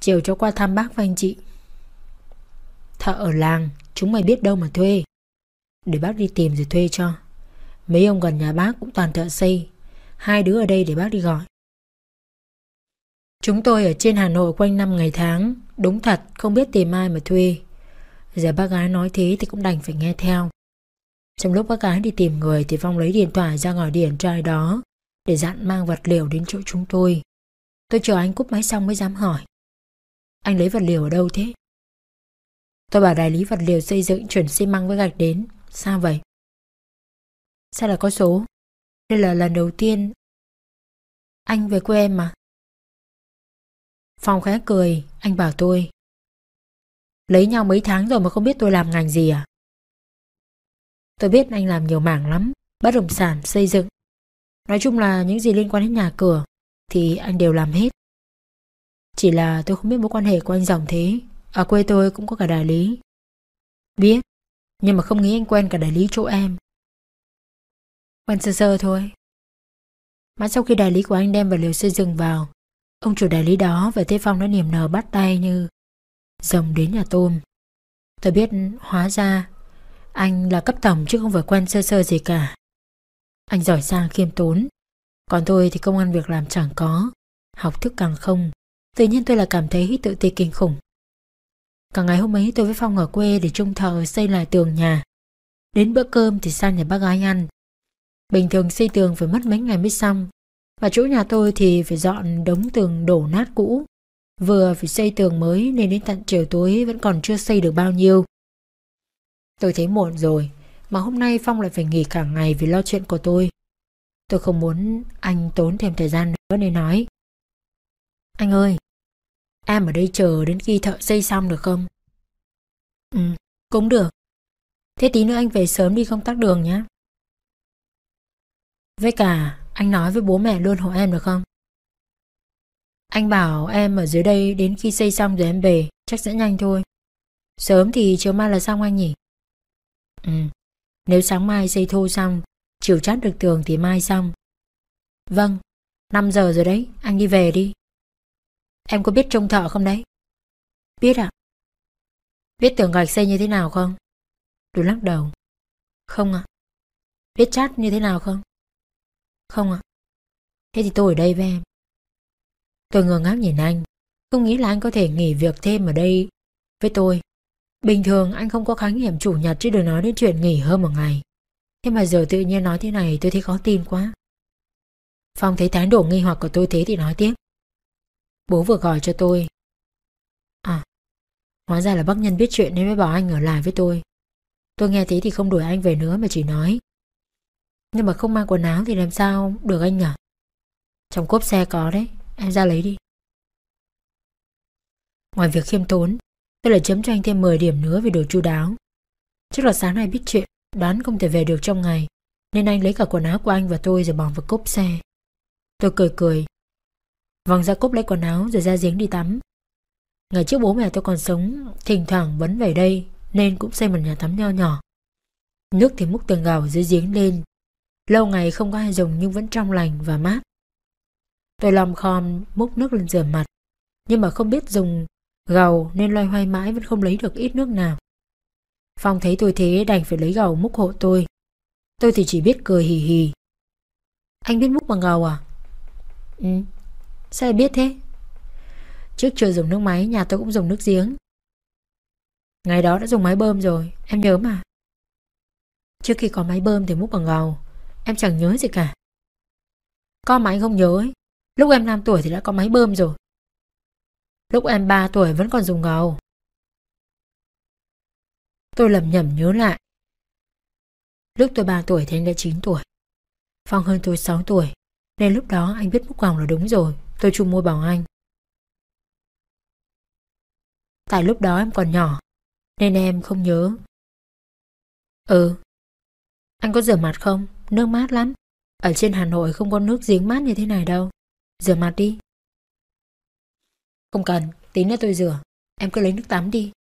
Chiều cho qua thăm bác và anh chị. Thợ ở làng, chúng mày biết đâu mà thuê. Để bác đi tìm rồi thuê cho. Mấy ông gần nhà bác cũng toàn thợ xây. Hai đứa ở đây để bác đi gọi. Chúng tôi ở trên Hà Nội quanh năm ngày tháng. Đúng thật, không biết tìm ai mà thuê. Giờ bác gái nói thế thì cũng đành phải nghe theo. Trong lúc bác gái đi tìm người thì Phong lấy điện thoại ra gọi điện cho ai đó để dặn mang vật liệu đến chỗ chúng tôi. Tôi chờ anh cúp máy xong mới dám hỏi. Anh lấy vật liệu ở đâu thế? Tôi bảo đại lý vật liệu xây dựng chuyển xi măng với gạch đến. Sao vậy? Sao là có số? Đây là lần đầu tiên anh về quê em mà. Phong khẽ cười, anh bảo tôi. Lấy nhau mấy tháng rồi mà không biết tôi làm ngành gì à? Tôi biết anh làm nhiều mảng lắm, bất động sản, xây dựng. Nói chung là những gì liên quan đến nhà cửa thì anh đều làm hết. Chỉ là tôi không biết mối quan hệ của anh dòng thế. Ở quê tôi cũng có cả đại lý. Biết, nhưng mà không nghĩ anh quen cả đại lý chỗ em. Quen sơ sơ thôi. Mà sau khi đại lý của anh đem vật liệu xây dựng vào, ông chủ đại lý đó và Thế Phong đã niềm nở bắt tay như rồng đến nhà tôm. Tôi biết hóa ra anh là cấp tổng chứ không phải quen sơ sơ gì cả. Anh giỏi giang khiêm tốn. Còn tôi thì công an việc làm chẳng có, học thức càng không. Tự nhiên tôi là cảm thấy tự ti kinh khủng. Cả ngày hôm ấy tôi với Phong ở quê để trông thợ xây lại tường nhà. Đến bữa cơm thì sang nhà bác gái ăn. Bình thường xây tường phải mất mấy ngày mới xong. Và chỗ nhà tôi thì phải dọn đống tường đổ nát cũ. Vừa phải xây tường mới nên đến tận chiều tối vẫn còn chưa xây được bao nhiêu. Tôi thấy muộn rồi, mà hôm nay Phong lại phải nghỉ cả ngày vì lo chuyện của tôi. Tôi không muốn anh tốn thêm thời gian nữa nên nói. Anh ơi, em ở đây chờ đến khi thợ xây xong được không? Ừ, cũng được. Thế tí nữa anh về sớm đi công tác đường nhé. Với cả, anh nói với bố mẹ luôn hộ em được không? Anh bảo em ở dưới đây đến khi xây xong rồi em về, chắc sẽ nhanh thôi. Sớm thì chiều mai là xong anh nhỉ? Ừ, nếu sáng mai xây thô xong, chiều chát được tường thì mai xong. Vâng, 5 giờ rồi đấy, anh đi về đi. Em có biết trông thợ không đấy? Biết ạ. Biết tường gạch xây như thế nào không? Tôi lắc đầu. Không ạ. Biết chát như thế nào không? Không ạ. Thế thì tôi ở đây với em. Tôi ngơ ngác nhìn anh. Không nghĩ là anh có thể nghỉ việc thêm ở đây với tôi. Bình thường anh không có khái niệm chủ nhật chứ đừng nói đến chuyện nghỉ hơn một ngày. Thế mà giờ tự nhiên nói thế này tôi thấy khó tin quá. Phong thấy thái độ nghi hoặc của tôi thế thì nói tiếp. Bố vừa gọi cho tôi. À, hóa ra là bác nhân biết chuyện nên mới bảo anh ở lại với tôi. Tôi nghe thế thì không đuổi anh về nữa mà chỉ nói. Nhưng mà không mang quần áo thì làm sao được anh nhỉ? Trong cốp xe có đấy, em ra lấy đi. Ngoài việc khiêm tốn, tôi lại chấm cho anh thêm 10 điểm nữa vì đồ chu đáo. Chắc là sáng nay biết chuyện, đoán không thể về được trong ngày, nên anh lấy cả quần áo của anh và tôi rồi bỏ vào cốp xe. Tôi cười cười. Vòng ra cốp lấy quần áo rồi ra giếng đi tắm. Ngày trước bố mẹ tôi còn sống, thỉnh thoảng vẫn về đây nên cũng xây một nhà tắm nho nhỏ. Nước thì múc tường gào dưới giếng lên. Lâu ngày không có ai dùng nhưng vẫn trong lành và mát. Tôi lom khom múc nước lên rửa mặt, nhưng mà không biết dùng gầu nên loay hoay mãi vẫn không lấy được ít nước nào. Phong thấy tôi thế đành phải lấy gầu múc hộ tôi. Tôi thì chỉ biết cười hì hì. Anh biết múc bằng gầu à? Ừ, sao biết thế? Trước chưa dùng nước máy, nhà tôi cũng dùng nước giếng. Ngày đó đã dùng máy bơm rồi, em nhớ mà. Trước khi có máy bơm thì múc bằng gầu, em chẳng nhớ gì cả. Có máy không nhớ ấy, lúc em 5 tuổi thì đã có máy bơm rồi. Lúc em 3 tuổi vẫn còn dùng gầu. Tôi lầm nhầm nhớ lại. Lúc tôi 3 tuổi thì anh đã 9 tuổi. Phong hơn tôi 6 tuổi, nên lúc đó anh biết múc gầu là đúng rồi, tôi chung môi bảo anh. Tại lúc đó em còn nhỏ, nên em không nhớ. Ừ. Anh có rửa mặt không? Nước mát lắm. Ở trên Hà Nội không có nước giếng mát như thế này đâu. Rửa mặt đi. Không cần, tí nữa tôi rửa. Em cứ lấy nước tắm đi.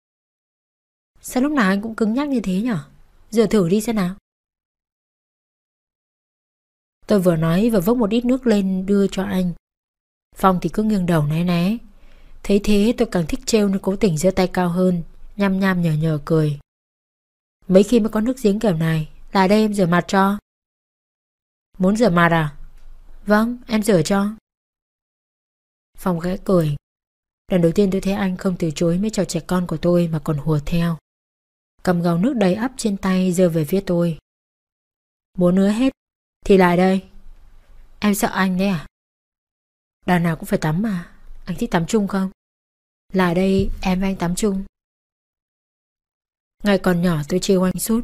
Sao lúc nào anh cũng cứng nhắc như thế nhở? Rửa thử đi xem nào. Tôi vừa nói vừa vốc một ít nước lên đưa cho anh. Phong thì cứ nghiêng đầu né né. Thấy thế tôi càng thích trêu nên cố tình giơ tay cao hơn, nhăm nhăm nhở nhở cười. Mấy khi mới có nước giếng kiểu này, lại đây em rửa mặt cho. Muốn rửa mặt à? Vâng, em rửa cho. Phong khẽ cười. Lần đầu tiên tôi thấy anh không từ chối mấy trò trẻ con của tôi mà còn hùa theo. Cầm gầu nước đầy ắp trên tay dơ về phía tôi. Muốn nữa hết, thì lại đây. Em sợ anh đấy à? Đàn nào cũng phải tắm mà. Anh thích tắm chung không? Lại đây em và anh tắm chung. Ngày còn nhỏ tôi trêu anh suốt.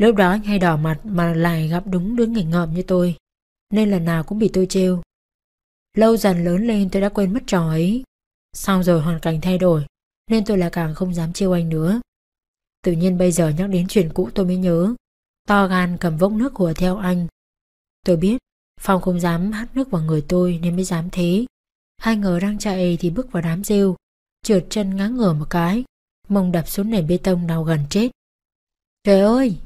Lúc đó anh hay đỏ mặt mà lại gặp đúng đứa nghịch ngợm như tôi. Nên lần nào cũng bị tôi trêu. Lâu dần lớn lên tôi đã quên mất trò ấy. Sau rồi hoàn cảnh thay đổi, nên tôi là càng không dám trêu anh nữa. Tự nhiên bây giờ nhắc đến chuyện cũ tôi mới nhớ. To gan cầm vốc nước hùa theo anh. Tôi biết, Phong không dám hát nước vào người tôi nên mới dám thế. Ai ngờ đang chạy thì bước vào đám rêu, trượt chân ngã ngửa một cái, mông đập xuống nền bê tông đau gần chết. Trời ơi!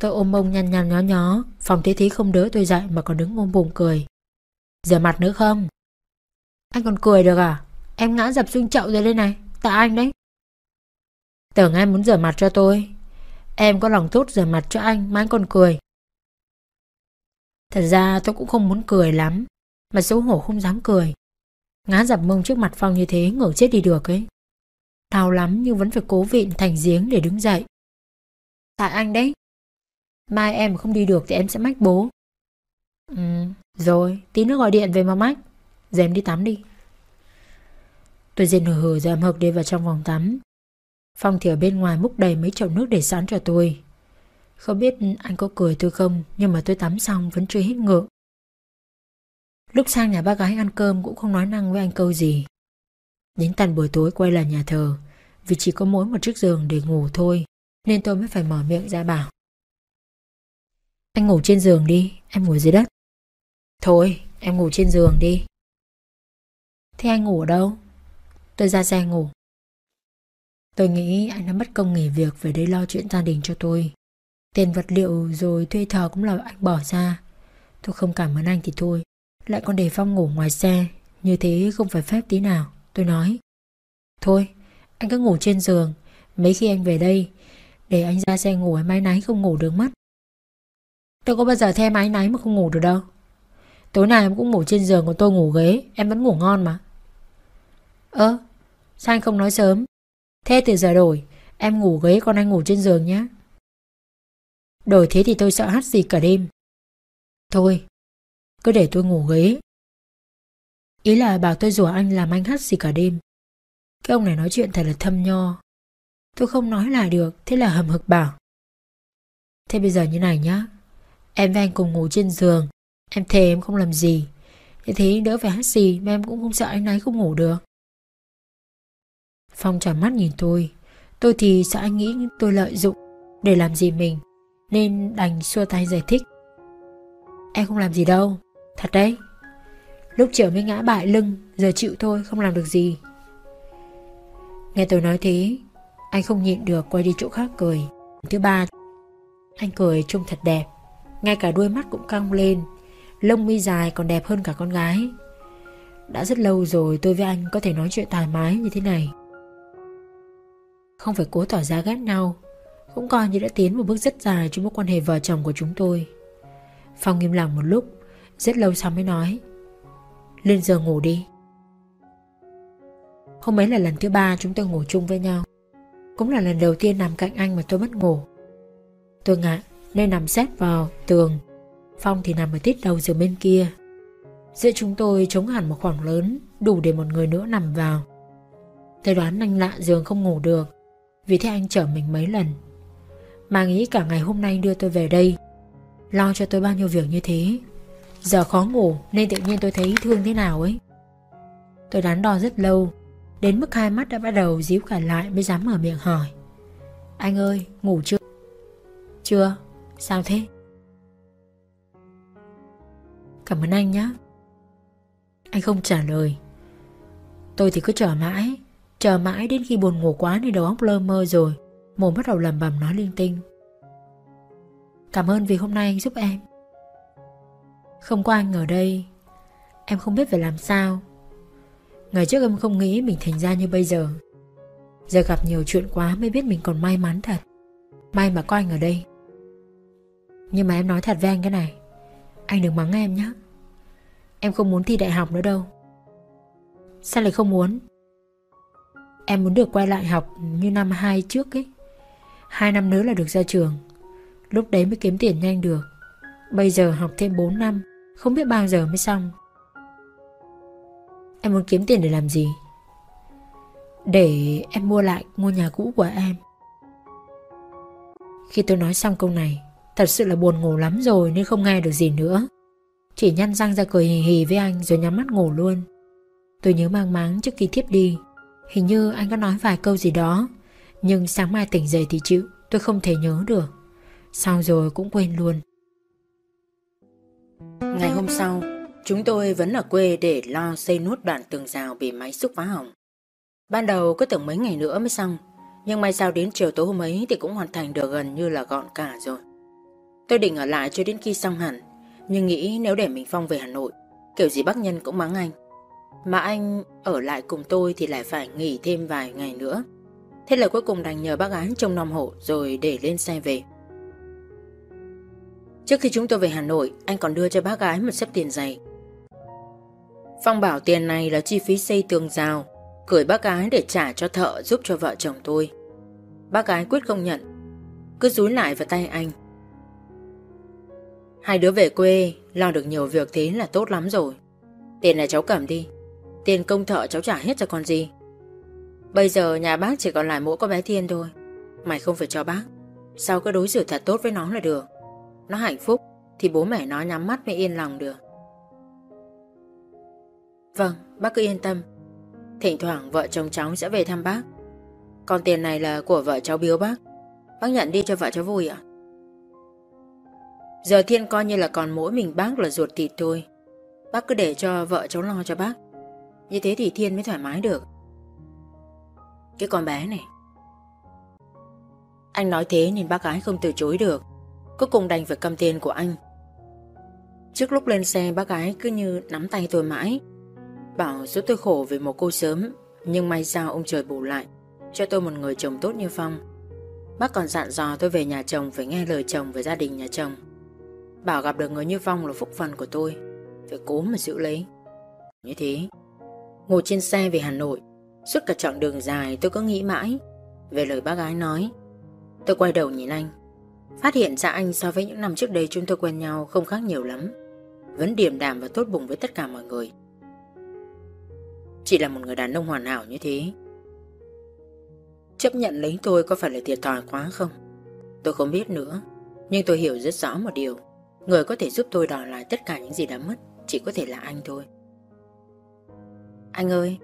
Tôi ôm mông nhăn nhăn nhó nhó, phòng thế thí không đỡ tôi dậy mà còn đứng ôm bụng cười. Rửa mặt nữa không? Anh còn cười được à? Em ngã dập xuống chậu rồi đây này, tại anh đấy. Tưởng em muốn rửa mặt cho tôi. Em có lòng tốt rửa mặt cho anh mà anh còn cười. Thật ra tôi cũng không muốn cười lắm, mà xấu hổ không dám cười. Ngã dập mông trước mặt Phong như thế ngửa chết đi được ấy. thao lắm nhưng vẫn phải cố vịn thành giếng để đứng dậy. Tại anh đấy. Mai em không đi được thì em sẽ mách bố. Ừ, rồi, tí nữa gọi điện về mà mách. Giờ em đi tắm đi. Tôi dên hờ hờ rồi em hợp đi vào trong phòng tắm. Phong thì ở bên ngoài múc đầy mấy chậu nước để sẵn cho tôi. Không biết anh có cười tôi không, nhưng mà tôi tắm xong vẫn chưa hết ngượng. Lúc sang nhà ba gái ăn cơm cũng không nói năng với anh câu gì. Đến tận buổi tối quay lại nhà thờ, vì chỉ có mỗi một chiếc giường để ngủ thôi, nên tôi mới phải mở miệng ra bảo. Anh ngủ trên giường đi, em ngủ dưới đất. Thôi, em ngủ trên giường đi. Thế anh ngủ ở đâu? Tôi ra xe ngủ. Tôi nghĩ anh đã mất công nghỉ việc về đây lo chuyện gia đình cho tôi. Tiền vật liệu rồi thuê thờ cũng là anh bỏ ra. Tôi không cảm ơn anh thì thôi. Lại còn để Phong ngủ ngoài xe. Như thế không phải phép tí nào. Tôi nói. Thôi, anh cứ ngủ trên giường. Mấy khi anh về đây, Để anh ra xe ngủ em máy náy không ngủ được mất. Tôi có bao giờ thêm máy náy mà không ngủ được đâu. Tối nay em cũng ngủ trên giường còn tôi ngủ ghế. Em vẫn ngủ ngon mà. Ơ, Sao anh không nói sớm? Thế từ giờ đổi, Em ngủ ghế còn anh ngủ trên giường nhé Đổi thế thì tôi sợ hát gì cả đêm. Thôi, Cứ để tôi ngủ ghế. Ý là bảo tôi rủa anh làm anh hát gì cả đêm. Cái ông này nói chuyện thật là thâm nho. Tôi không nói lại được, Thế là hầm hực bảo. Thế bây giờ như này nhá. Em với anh cùng ngủ trên giường. Em thề em không làm gì. Thế thế đỡ phải hát gì mà em cũng không sợ anh ấy không ngủ được. Phong trả mắt nhìn tôi. Tôi thì sợ anh nghĩ tôi lợi dụng Để làm gì mình. Nên đành xua tay giải thích. Em không làm gì đâu, Thật đấy. Lúc chiều mới ngã bại lưng, Giờ chịu thôi, không làm được gì. Nghe tôi nói thế, Anh không nhịn được quay đi chỗ khác cười. Thứ ba, Anh cười trông thật đẹp. Ngay cả đuôi mắt cũng cong lên, Lông mi dài còn đẹp hơn cả con gái. Đã rất lâu rồi tôi với anh có thể nói chuyện thoải mái như thế này. Không phải cố tỏ ra ghét nhau cũng coi như đã tiến một bước rất dài trong mối quan hệ vợ chồng của chúng tôi. Phong im lặng một lúc, Rất lâu sau mới nói, Lên giờ ngủ đi. Hôm ấy là lần thứ ba chúng tôi ngủ chung với nhau. Cũng là lần đầu tiên nằm cạnh anh mà tôi mất ngủ. Tôi ngại nên nằm sát vào tường. Phong thì nằm ở tít đầu giường bên kia. Giữa chúng tôi chống hẳn một khoảng lớn, Đủ để một người nữa nằm vào. Tôi đoán anh lạ giường không ngủ được, Vì thế anh chở mình mấy lần. Mà nghĩ cả ngày hôm nay đưa tôi về đây. Lo cho tôi bao nhiêu việc như thế. Giờ khó ngủ nên tự nhiên tôi thấy thương thế nào ấy. Tôi đắn đo rất lâu, Đến mức hai mắt đã bắt đầu díu cả lại mới dám mở miệng hỏi. Anh ơi, ngủ chưa? Chưa, Sao thế? Cảm ơn anh nhé Anh không trả lời. Tôi thì cứ chờ mãi Chờ mãi đến khi buồn ngủ quá nên đầu óc lơ mơ rồi. Mồm bắt đầu lầm bầm nói linh tinh. Cảm ơn vì hôm nay anh giúp em. Không có anh ở đây. Em không biết phải làm sao. Ngày trước em không nghĩ mình thành ra như bây giờ. Giờ gặp nhiều chuyện quá mới biết mình còn may mắn thật. May mà có anh ở đây. Nhưng mà em nói thật với anh cái này. Anh đừng mắng em nhé. Em không muốn thi đại học nữa đâu. Sao lại không muốn? Em muốn được quay lại học như năm hai trước ấy. Hai năm nữa là được ra trường. Lúc đấy mới kiếm tiền nhanh được. Bây giờ học thêm 4 năm, Không biết bao giờ mới xong. Em muốn kiếm tiền để làm gì? Để em mua lại ngôi nhà cũ của em. Khi tôi nói xong câu này, Thật sự là buồn ngủ lắm rồi Nên không nghe được gì nữa. Chỉ nhăn răng ra cười hì hì với anh Rồi nhắm mắt ngủ luôn. Tôi nhớ mang máng trước khi thiếp đi. Hình như anh có nói vài câu gì đó. Nhưng sáng mai tỉnh dậy thì chịu Tôi không thể nhớ được. Sau rồi cũng quên luôn. Ngày hôm sau, Chúng tôi vẫn ở quê để lo xây nút đoạn tường rào bị máy xúc phá hỏng. Ban đầu cứ tưởng mấy ngày nữa mới xong, Nhưng may sao đến chiều tối hôm ấy thì cũng hoàn thành được gần như là gọn cả rồi. Tôi định ở lại cho đến khi xong hẳn, Nhưng nghĩ nếu để mình Phong về Hà Nội, Kiểu gì bác Nhân cũng mắng anh. Mà anh ở lại cùng tôi thì lại phải nghỉ thêm vài ngày nữa. Thế là cuối cùng đành nhờ bác gái trông nom hộ rồi để lên xe về. Trước khi chúng tôi về Hà Nội, Anh còn đưa cho bác gái một xếp tiền dày Phong bảo tiền này là chi phí xây tường rào, Gửi bác gái để trả cho thợ giúp cho vợ chồng tôi. Bác gái quyết không nhận, Cứ rúi lại vào tay anh. Hai đứa về quê, Lo được nhiều việc thế là tốt lắm rồi. Tiền này cháu cầm đi, Tiền công thợ cháu trả hết cho con gì? Bây giờ nhà bác chỉ còn lại mỗi con bé Thiên thôi. Mày không phải cho bác. Sao cứ đối xử thật tốt với nó là được? Nó hạnh phúc Thì bố mẹ nó nhắm mắt mới yên lòng được. Vâng bác cứ yên tâm. Thỉnh thoảng vợ chồng cháu sẽ về thăm bác. Còn tiền này là của vợ cháu biếu bác. Bác nhận đi cho vợ cháu vui ạ. Giờ Thiên coi như là còn mỗi mình bác là ruột thịt thôi. Bác cứ để cho vợ cháu lo cho bác. Như thế thì Thiên mới thoải mái được. Cái con bé này. Anh nói thế nên bác gái không từ chối được. Cuối cùng đành phải cầm tiền của anh. Trước lúc lên xe bác gái cứ như nắm tay tôi mãi. Bảo giúp tôi khổ vì một cô sớm Nhưng may sao ông trời bù lại Cho tôi một người chồng tốt như Phong. Bác còn dặn dò tôi về nhà chồng phải nghe lời chồng và gia đình nhà chồng. Bảo gặp được người như Phong là phúc phần của tôi, phải cố mà giữ lấy. Như thế, ngồi trên xe về Hà Nội, suốt cả chặng đường dài tôi cứ nghĩ mãi về lời bác gái nói. Tôi quay đầu nhìn anh, phát hiện ra anh so với những năm trước đây chúng tôi quen nhau không khác nhiều lắm. Vẫn điềm đạm và tốt bụng với tất cả mọi người. Chỉ là một người đàn ông hoàn hảo như thế Chấp nhận lấy tôi có phải là thiệt thòi quá không? Tôi không biết nữa Nhưng tôi hiểu rất rõ một điều Người có thể giúp tôi đòi lại tất cả những gì đã mất Chỉ có thể là anh thôi Anh ơi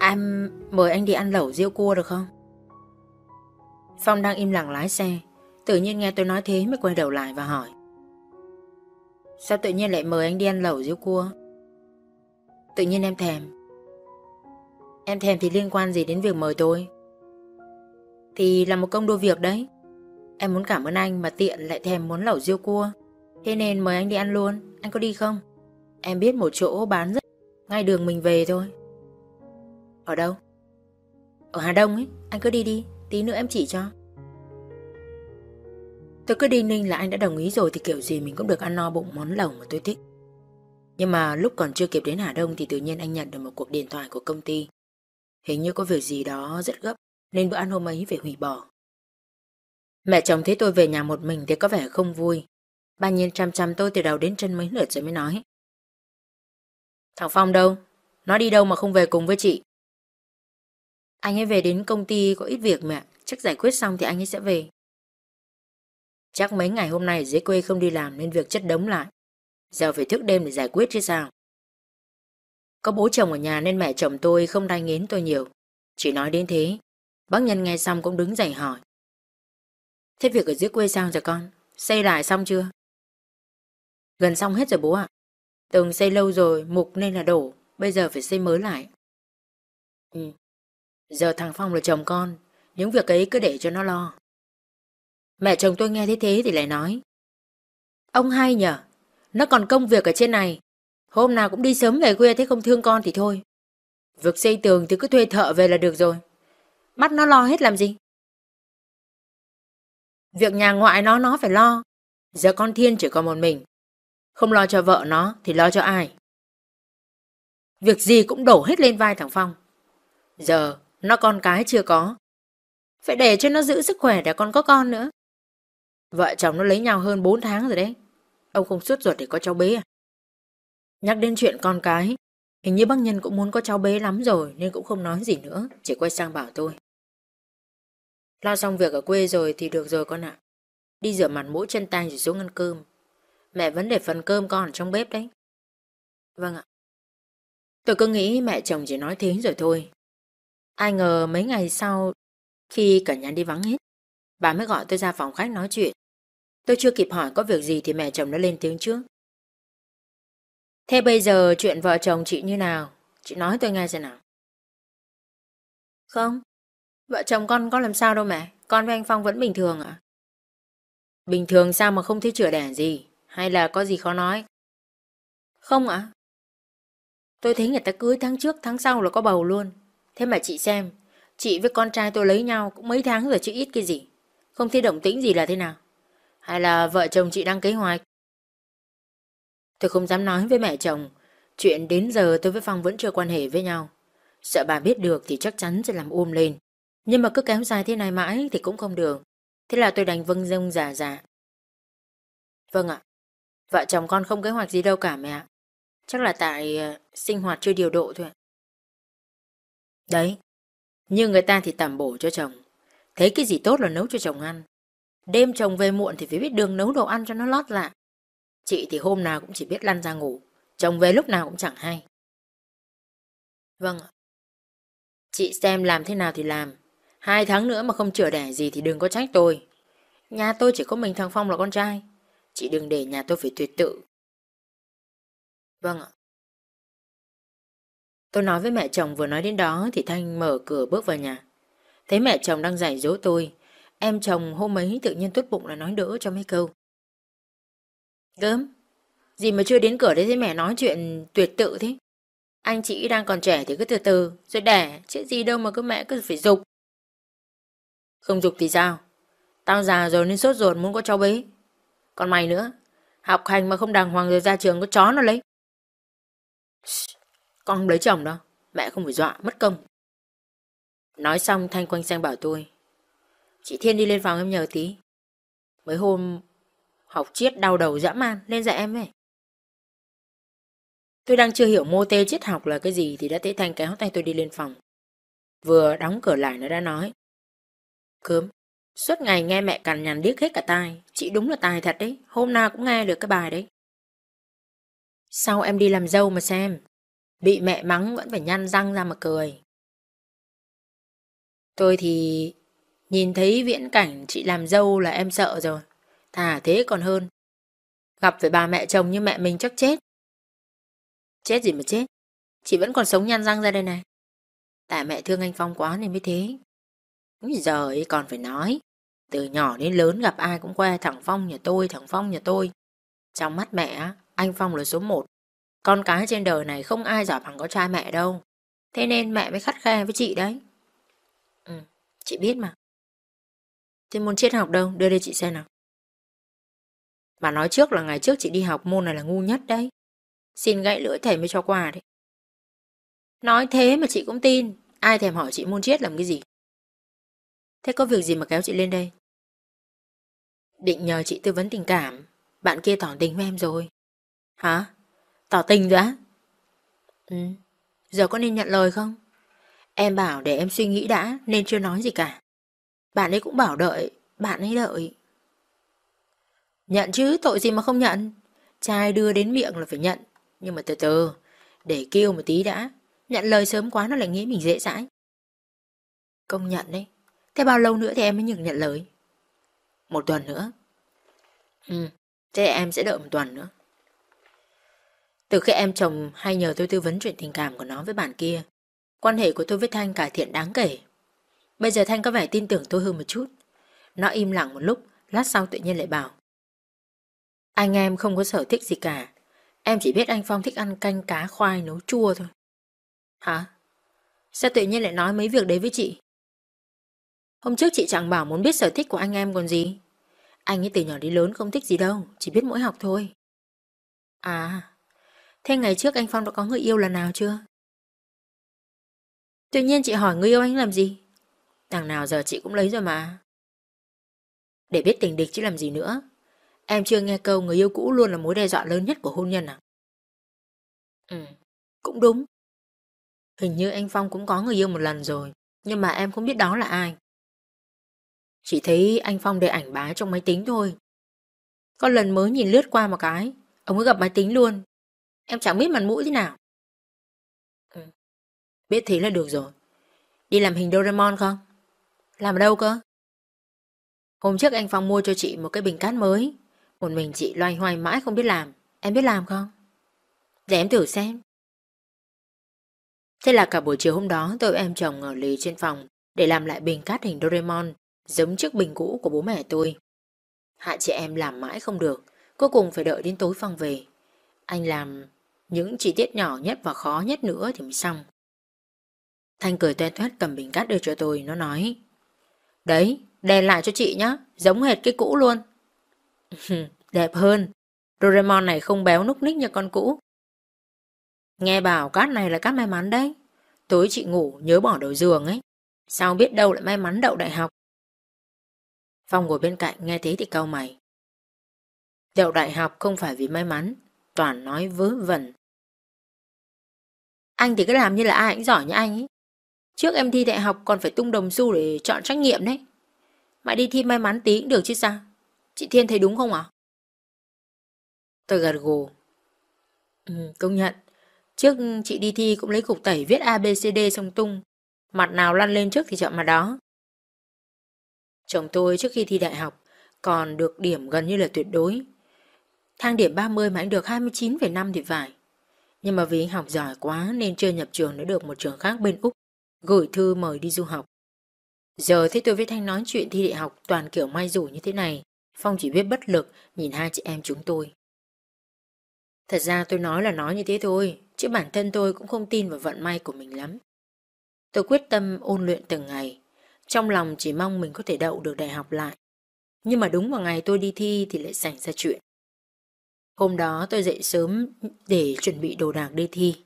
Em mời anh đi ăn lẩu riêu cua được không? Phong đang im lặng lái xe. Tự nhiên nghe tôi nói thế mới quay đầu lại và hỏi. Sao tự nhiên lại mời anh đi ăn lẩu riêu cua? Tự nhiên em thèm. Em thèm thì liên quan gì đến việc mời tôi? Thì là một công đôi việc đấy. Em muốn cảm ơn anh mà tiện lại thèm muốn lẩu riêu cua. Thế nên mời anh đi ăn luôn. Anh có đi không? Em biết một chỗ bán rất Ngay đường mình về thôi. Ở đâu? Ở Hà Đông ấy. Anh cứ đi đi. Tí nữa em chỉ cho. Tôi cứ đi ninh là anh đã đồng ý rồi Thì kiểu gì mình cũng được ăn no bụng món lẩu mà tôi thích. Nhưng mà lúc còn chưa kịp đến Hà Đông Thì tự nhiên anh nhận được một cuộc điện thoại của công ty. Hình như có việc gì đó rất gấp, Nên bữa ăn hôm ấy phải hủy bỏ. Mẹ chồng thấy tôi về nhà một mình Thì có vẻ không vui. Ba nhiên chăm chăm tôi từ đầu đến chân mấy lượt rồi mới nói. Thằng Phong đâu? Nó đi đâu mà không về cùng với chị? Anh ấy về đến công ty có ít việc mẹ Chắc giải quyết xong thì anh ấy sẽ về Chắc mấy ngày hôm nay dưới quê không đi làm Nên việc chất đống lại Giờ phải thức đêm để giải quyết chứ sao có bố chồng ở nhà nên mẹ chồng tôi không đai nghiến tôi nhiều. Chỉ nói đến thế, bác nhân nghe xong cũng đứng dậy hỏi. Thế việc ở dưới quê sao rồi con? Xây lại xong chưa? Gần xong hết rồi bố ạ. Tường xây lâu rồi, mục nên là đổ, bây giờ phải xây mới lại. Ừ. Giờ thằng Phong là chồng con, những việc ấy cứ để cho nó lo. Mẹ chồng tôi nghe thấy thế thì lại nói. Ông hay nhở, nó còn công việc ở trên này, Hôm nào cũng đi sớm về quê thế không thương con thì thôi. Việc xây tường thì cứ thuê thợ về là được rồi. Bắt nó lo hết làm gì? Việc nhà ngoại nó nó phải lo. Giờ con Thiên chỉ còn một mình. Không lo cho vợ nó thì lo cho ai? Việc gì cũng đổ hết lên vai thằng Phong. Giờ nó con cái chưa có. Phải để cho nó giữ sức khỏe để con có con nữa. Vợ chồng nó lấy nhau hơn 4 tháng rồi đấy. Ông không suốt ruột để có cháu bé à? Nhắc đến chuyện con cái, hình như bác Nhân cũng muốn có cháu bé lắm rồi nên cũng không nói gì nữa, chỉ quay sang bảo tôi. Lo xong việc ở quê rồi thì được rồi con ạ. Đi rửa mặt mũi chân tay rồi xuống ăn cơm. Mẹ vẫn để phần cơm con ở trong bếp đấy. Vâng ạ. Tôi cứ nghĩ mẹ chồng chỉ nói thế rồi thôi. Ai ngờ mấy ngày sau, khi cả nhà đi vắng hết, bà mới gọi tôi ra phòng khách nói chuyện. Tôi chưa kịp hỏi có việc gì thì mẹ chồng đã lên tiếng trước. Thế bây giờ chuyện vợ chồng chị như nào? Chị nói tôi nghe xem nào. Không, vợ chồng con có làm sao đâu mẹ. Con với anh Phong vẫn bình thường ạ. Bình thường sao mà không thấy chữa đẻ gì? Hay là có gì khó nói? Không ạ. Tôi thấy người ta cưới tháng trước tháng sau là có bầu luôn. Thế mà chị xem, chị với con trai tôi lấy nhau cũng mấy tháng rồi chứ ít cái gì. Không thấy động tĩnh gì là thế nào? Hay là vợ chồng chị đang kế hoạch? Tôi không dám nói với mẹ chồng. Chuyện đến giờ tôi với Phong vẫn chưa quan hệ với nhau. Sợ bà biết được thì chắc chắn sẽ làm ôm lên. Nhưng mà cứ kéo dài thế này mãi thì cũng không được. Thế là tôi đành vâng dông giả giả Vâng ạ. Vợ chồng con không kế hoạch gì đâu cả mẹ Chắc là tại ờ, sinh hoạt chưa điều độ thôi Đấy Nhưng người ta thì tẩm bổ cho chồng Thấy cái gì tốt là nấu cho chồng ăn Đêm chồng về muộn thì phải biết đường nấu đồ ăn cho nó lót lạ Chị thì hôm nào cũng chỉ biết lăn ra ngủ, chồng về lúc nào cũng chẳng hay. Vâng ạ. Chị xem làm thế nào thì làm. Hai tháng nữa mà không chữa đẻ gì thì đừng có trách tôi. Nhà tôi chỉ có mình thằng Phong là con trai. Chị đừng để nhà tôi phải tuyệt tự. Vâng ạ. Tôi nói với mẹ chồng vừa nói đến đó thì Thanh mở cửa bước vào nhà. Thấy mẹ chồng đang giải dỗ tôi. Em chồng hôm ấy tự nhiên tốt bụng là nói đỡ cho mấy câu. Gớm, gì mà chưa đến cửa đấy thế mẹ nói chuyện tuyệt tự thế. Anh chị đang còn trẻ thì cứ từ từ, rồi đẻ, chứ gì đâu mà cứ mẹ cứ phải dục. Không dục thì sao? Tao già rồi nên sốt ruột muốn có cháu bế. Còn mày nữa, học hành mà không đàng hoàng rồi ra trường có chó nó lấy. Con không lấy chồng đâu, mẹ không phải dọa, mất công. Nói xong Thanh quanh sang bảo tôi. Chị Thiên đi lên phòng em nhờ tí. Mấy hôm học triết đau đầu dã man, lên dạy em ấy. Tôi đang chưa hiểu mô tê triết học là cái gì thì đã thấy Thanh kéo tay tôi đi lên phòng. Vừa đóng cửa lại nó đã nói. Cớm, suốt ngày nghe mẹ cằn nhằn điếc hết cả tai. Chị đúng là tài thật đấy, hôm nào cũng nghe được cái bài đấy. Sau em đi làm dâu mà xem. Bị mẹ mắng vẫn phải nhăn răng ra mà cười. Tôi thì nhìn thấy viễn cảnh chị làm dâu là em sợ rồi. Thà thế còn hơn. Gặp phải bà mẹ chồng như mẹ mình chắc chết. Chết gì mà chết. Chị vẫn còn sống nhăn răng ra đây này. Tại mẹ thương anh Phong quá nên mới thế. Giờ ấy còn phải nói. Từ nhỏ đến lớn gặp ai cũng que thằng Phong nhà tôi, thằng Phong nhà tôi. Trong mắt mẹ, anh Phong là số một. Con cái trên đời này không ai giỏi bằng có trai mẹ đâu. Thế nên mẹ mới khắt khe với chị đấy. Ừ, chị biết mà. Thế môn triết học đâu? Đưa đây chị xem nào. Bà nói trước là ngày trước chị đi học môn này là ngu nhất đấy. Xin gãy lưỡi thầy mới cho quà đấy. Nói thế mà chị cũng tin. Ai thèm hỏi chị môn triết làm cái gì? Thế có việc gì mà kéo chị lên đây? Định nhờ chị tư vấn tình cảm. Bạn kia tỏ tình với em rồi. Hả? Tỏ tình rồi á? Ừ. Giờ có nên nhận lời không? Em bảo để em suy nghĩ đã nên chưa nói gì cả. Bạn ấy cũng bảo đợi, bạn ấy đợi. Nhận chứ, tội gì mà không nhận. Trai đưa đến miệng là phải nhận. Nhưng mà từ từ, để kêu một tí đã. Nhận lời sớm quá nó lại nghĩ mình dễ dãi. Công nhận đấy. Thế bao lâu nữa thì em mới nhận nhận lời? Một tuần nữa. Ừ, thế em sẽ đợi một tuần nữa. Từ khi em chồng hay nhờ tôi tư vấn chuyện tình cảm của nó với bạn kia, quan hệ của tôi với Thanh cải thiện đáng kể. Bây giờ Thanh có vẻ tin tưởng tôi hơn một chút. Nó im lặng một lúc, lát sau tự nhiên lại bảo. Anh em không có sở thích gì cả. Em chỉ biết anh Phong thích ăn canh cá khoai nấu chua thôi. Hả? Sao tự nhiên lại nói mấy việc đấy với chị? Hôm trước chị chẳng bảo muốn biết sở thích của anh em còn gì. Anh ấy từ nhỏ đến lớn không thích gì đâu, chỉ biết mỗi học thôi. À, thế ngày trước anh Phong đã có người yêu lần nào chưa? Tự nhiên chị hỏi người yêu anh làm gì? Đằng nào giờ chị cũng lấy rồi mà. Để biết tình địch chứ làm gì nữa. Em chưa nghe câu người yêu cũ luôn là mối đe dọa lớn nhất của hôn nhân à? Ừ, cũng đúng. Hình như anh Phong cũng có người yêu một lần rồi, nhưng mà em không biết đó là ai. Chỉ thấy anh Phong để ảnh bá trong máy tính thôi. Có lần mới nhìn lướt qua một cái, ông ấy gặp máy tính luôn. Em chẳng biết mặt mũi thế nào. Ừ. Biết thế là được rồi. Đi làm hình Doraemon không? Làm ở đâu cơ? Hôm trước anh Phong mua cho chị một cái bình cát mới. Một mình chị loay hoay mãi không biết làm. Em biết làm không? Để em thử xem. Thế là cả buổi chiều hôm đó tôi em chồng ở lì trên phòng để làm lại bình cát hình Doraemon giống chiếc bình cũ của bố mẹ tôi. Hai chị em làm mãi không được, cuối cùng phải đợi đến tối Phong về. Anh làm những chi tiết nhỏ nhất và khó nhất nữa thì mới xong. Thanh cười toe toét cầm bình cát đưa cho tôi, nó nói Đấy, đèn lại cho chị nhá, giống hệt cái cũ luôn. *laughs* Đẹp hơn, Doraemon này không béo núc ních như con cũ. Nghe bảo cát này là cát may mắn đấy. Tối chị ngủ nhớ bỏ đầu giường ấy. Sao biết đâu lại may mắn đậu đại học. Phong ngồi bên cạnh nghe thế thì cau mày. Đậu đại học không phải vì may mắn, toàn nói vớ vẩn. Anh thì cứ làm như là ai cũng giỏi như anh ấy. Trước em thi đại học còn phải tung đồng xu để chọn trách nhiệm đấy. Mà đi thi may mắn tí cũng được chứ sao? Chị Thiên thấy đúng không ạ? Tôi gật gù. Ừ, công nhận. Trước chị đi thi cũng lấy cục tẩy viết ABCD xong tung. Mặt nào lăn lên trước thì chọn mặt đó. Chồng tôi trước khi thi đại học còn được điểm gần như là tuyệt đối. Thang điểm 30 mà anh được 29,5 thì phải. Nhưng mà vì anh học giỏi quá nên chưa nhập trường đã được một trường khác bên Úc gửi thư mời đi du học. Giờ thấy tôi với Thanh nói chuyện thi đại học toàn kiểu may rủi như thế này, Phong chỉ biết bất lực nhìn hai chị em chúng tôi. Thật ra tôi nói là nói như thế thôi, chứ bản thân tôi cũng không tin vào vận may của mình lắm. Tôi quyết tâm ôn luyện từng ngày, Trong lòng chỉ mong mình có thể đậu được đại học lại. Nhưng mà đúng vào ngày tôi đi thi thì lại xảy ra chuyện. Hôm đó tôi dậy sớm để chuẩn bị đồ đạc đi thi.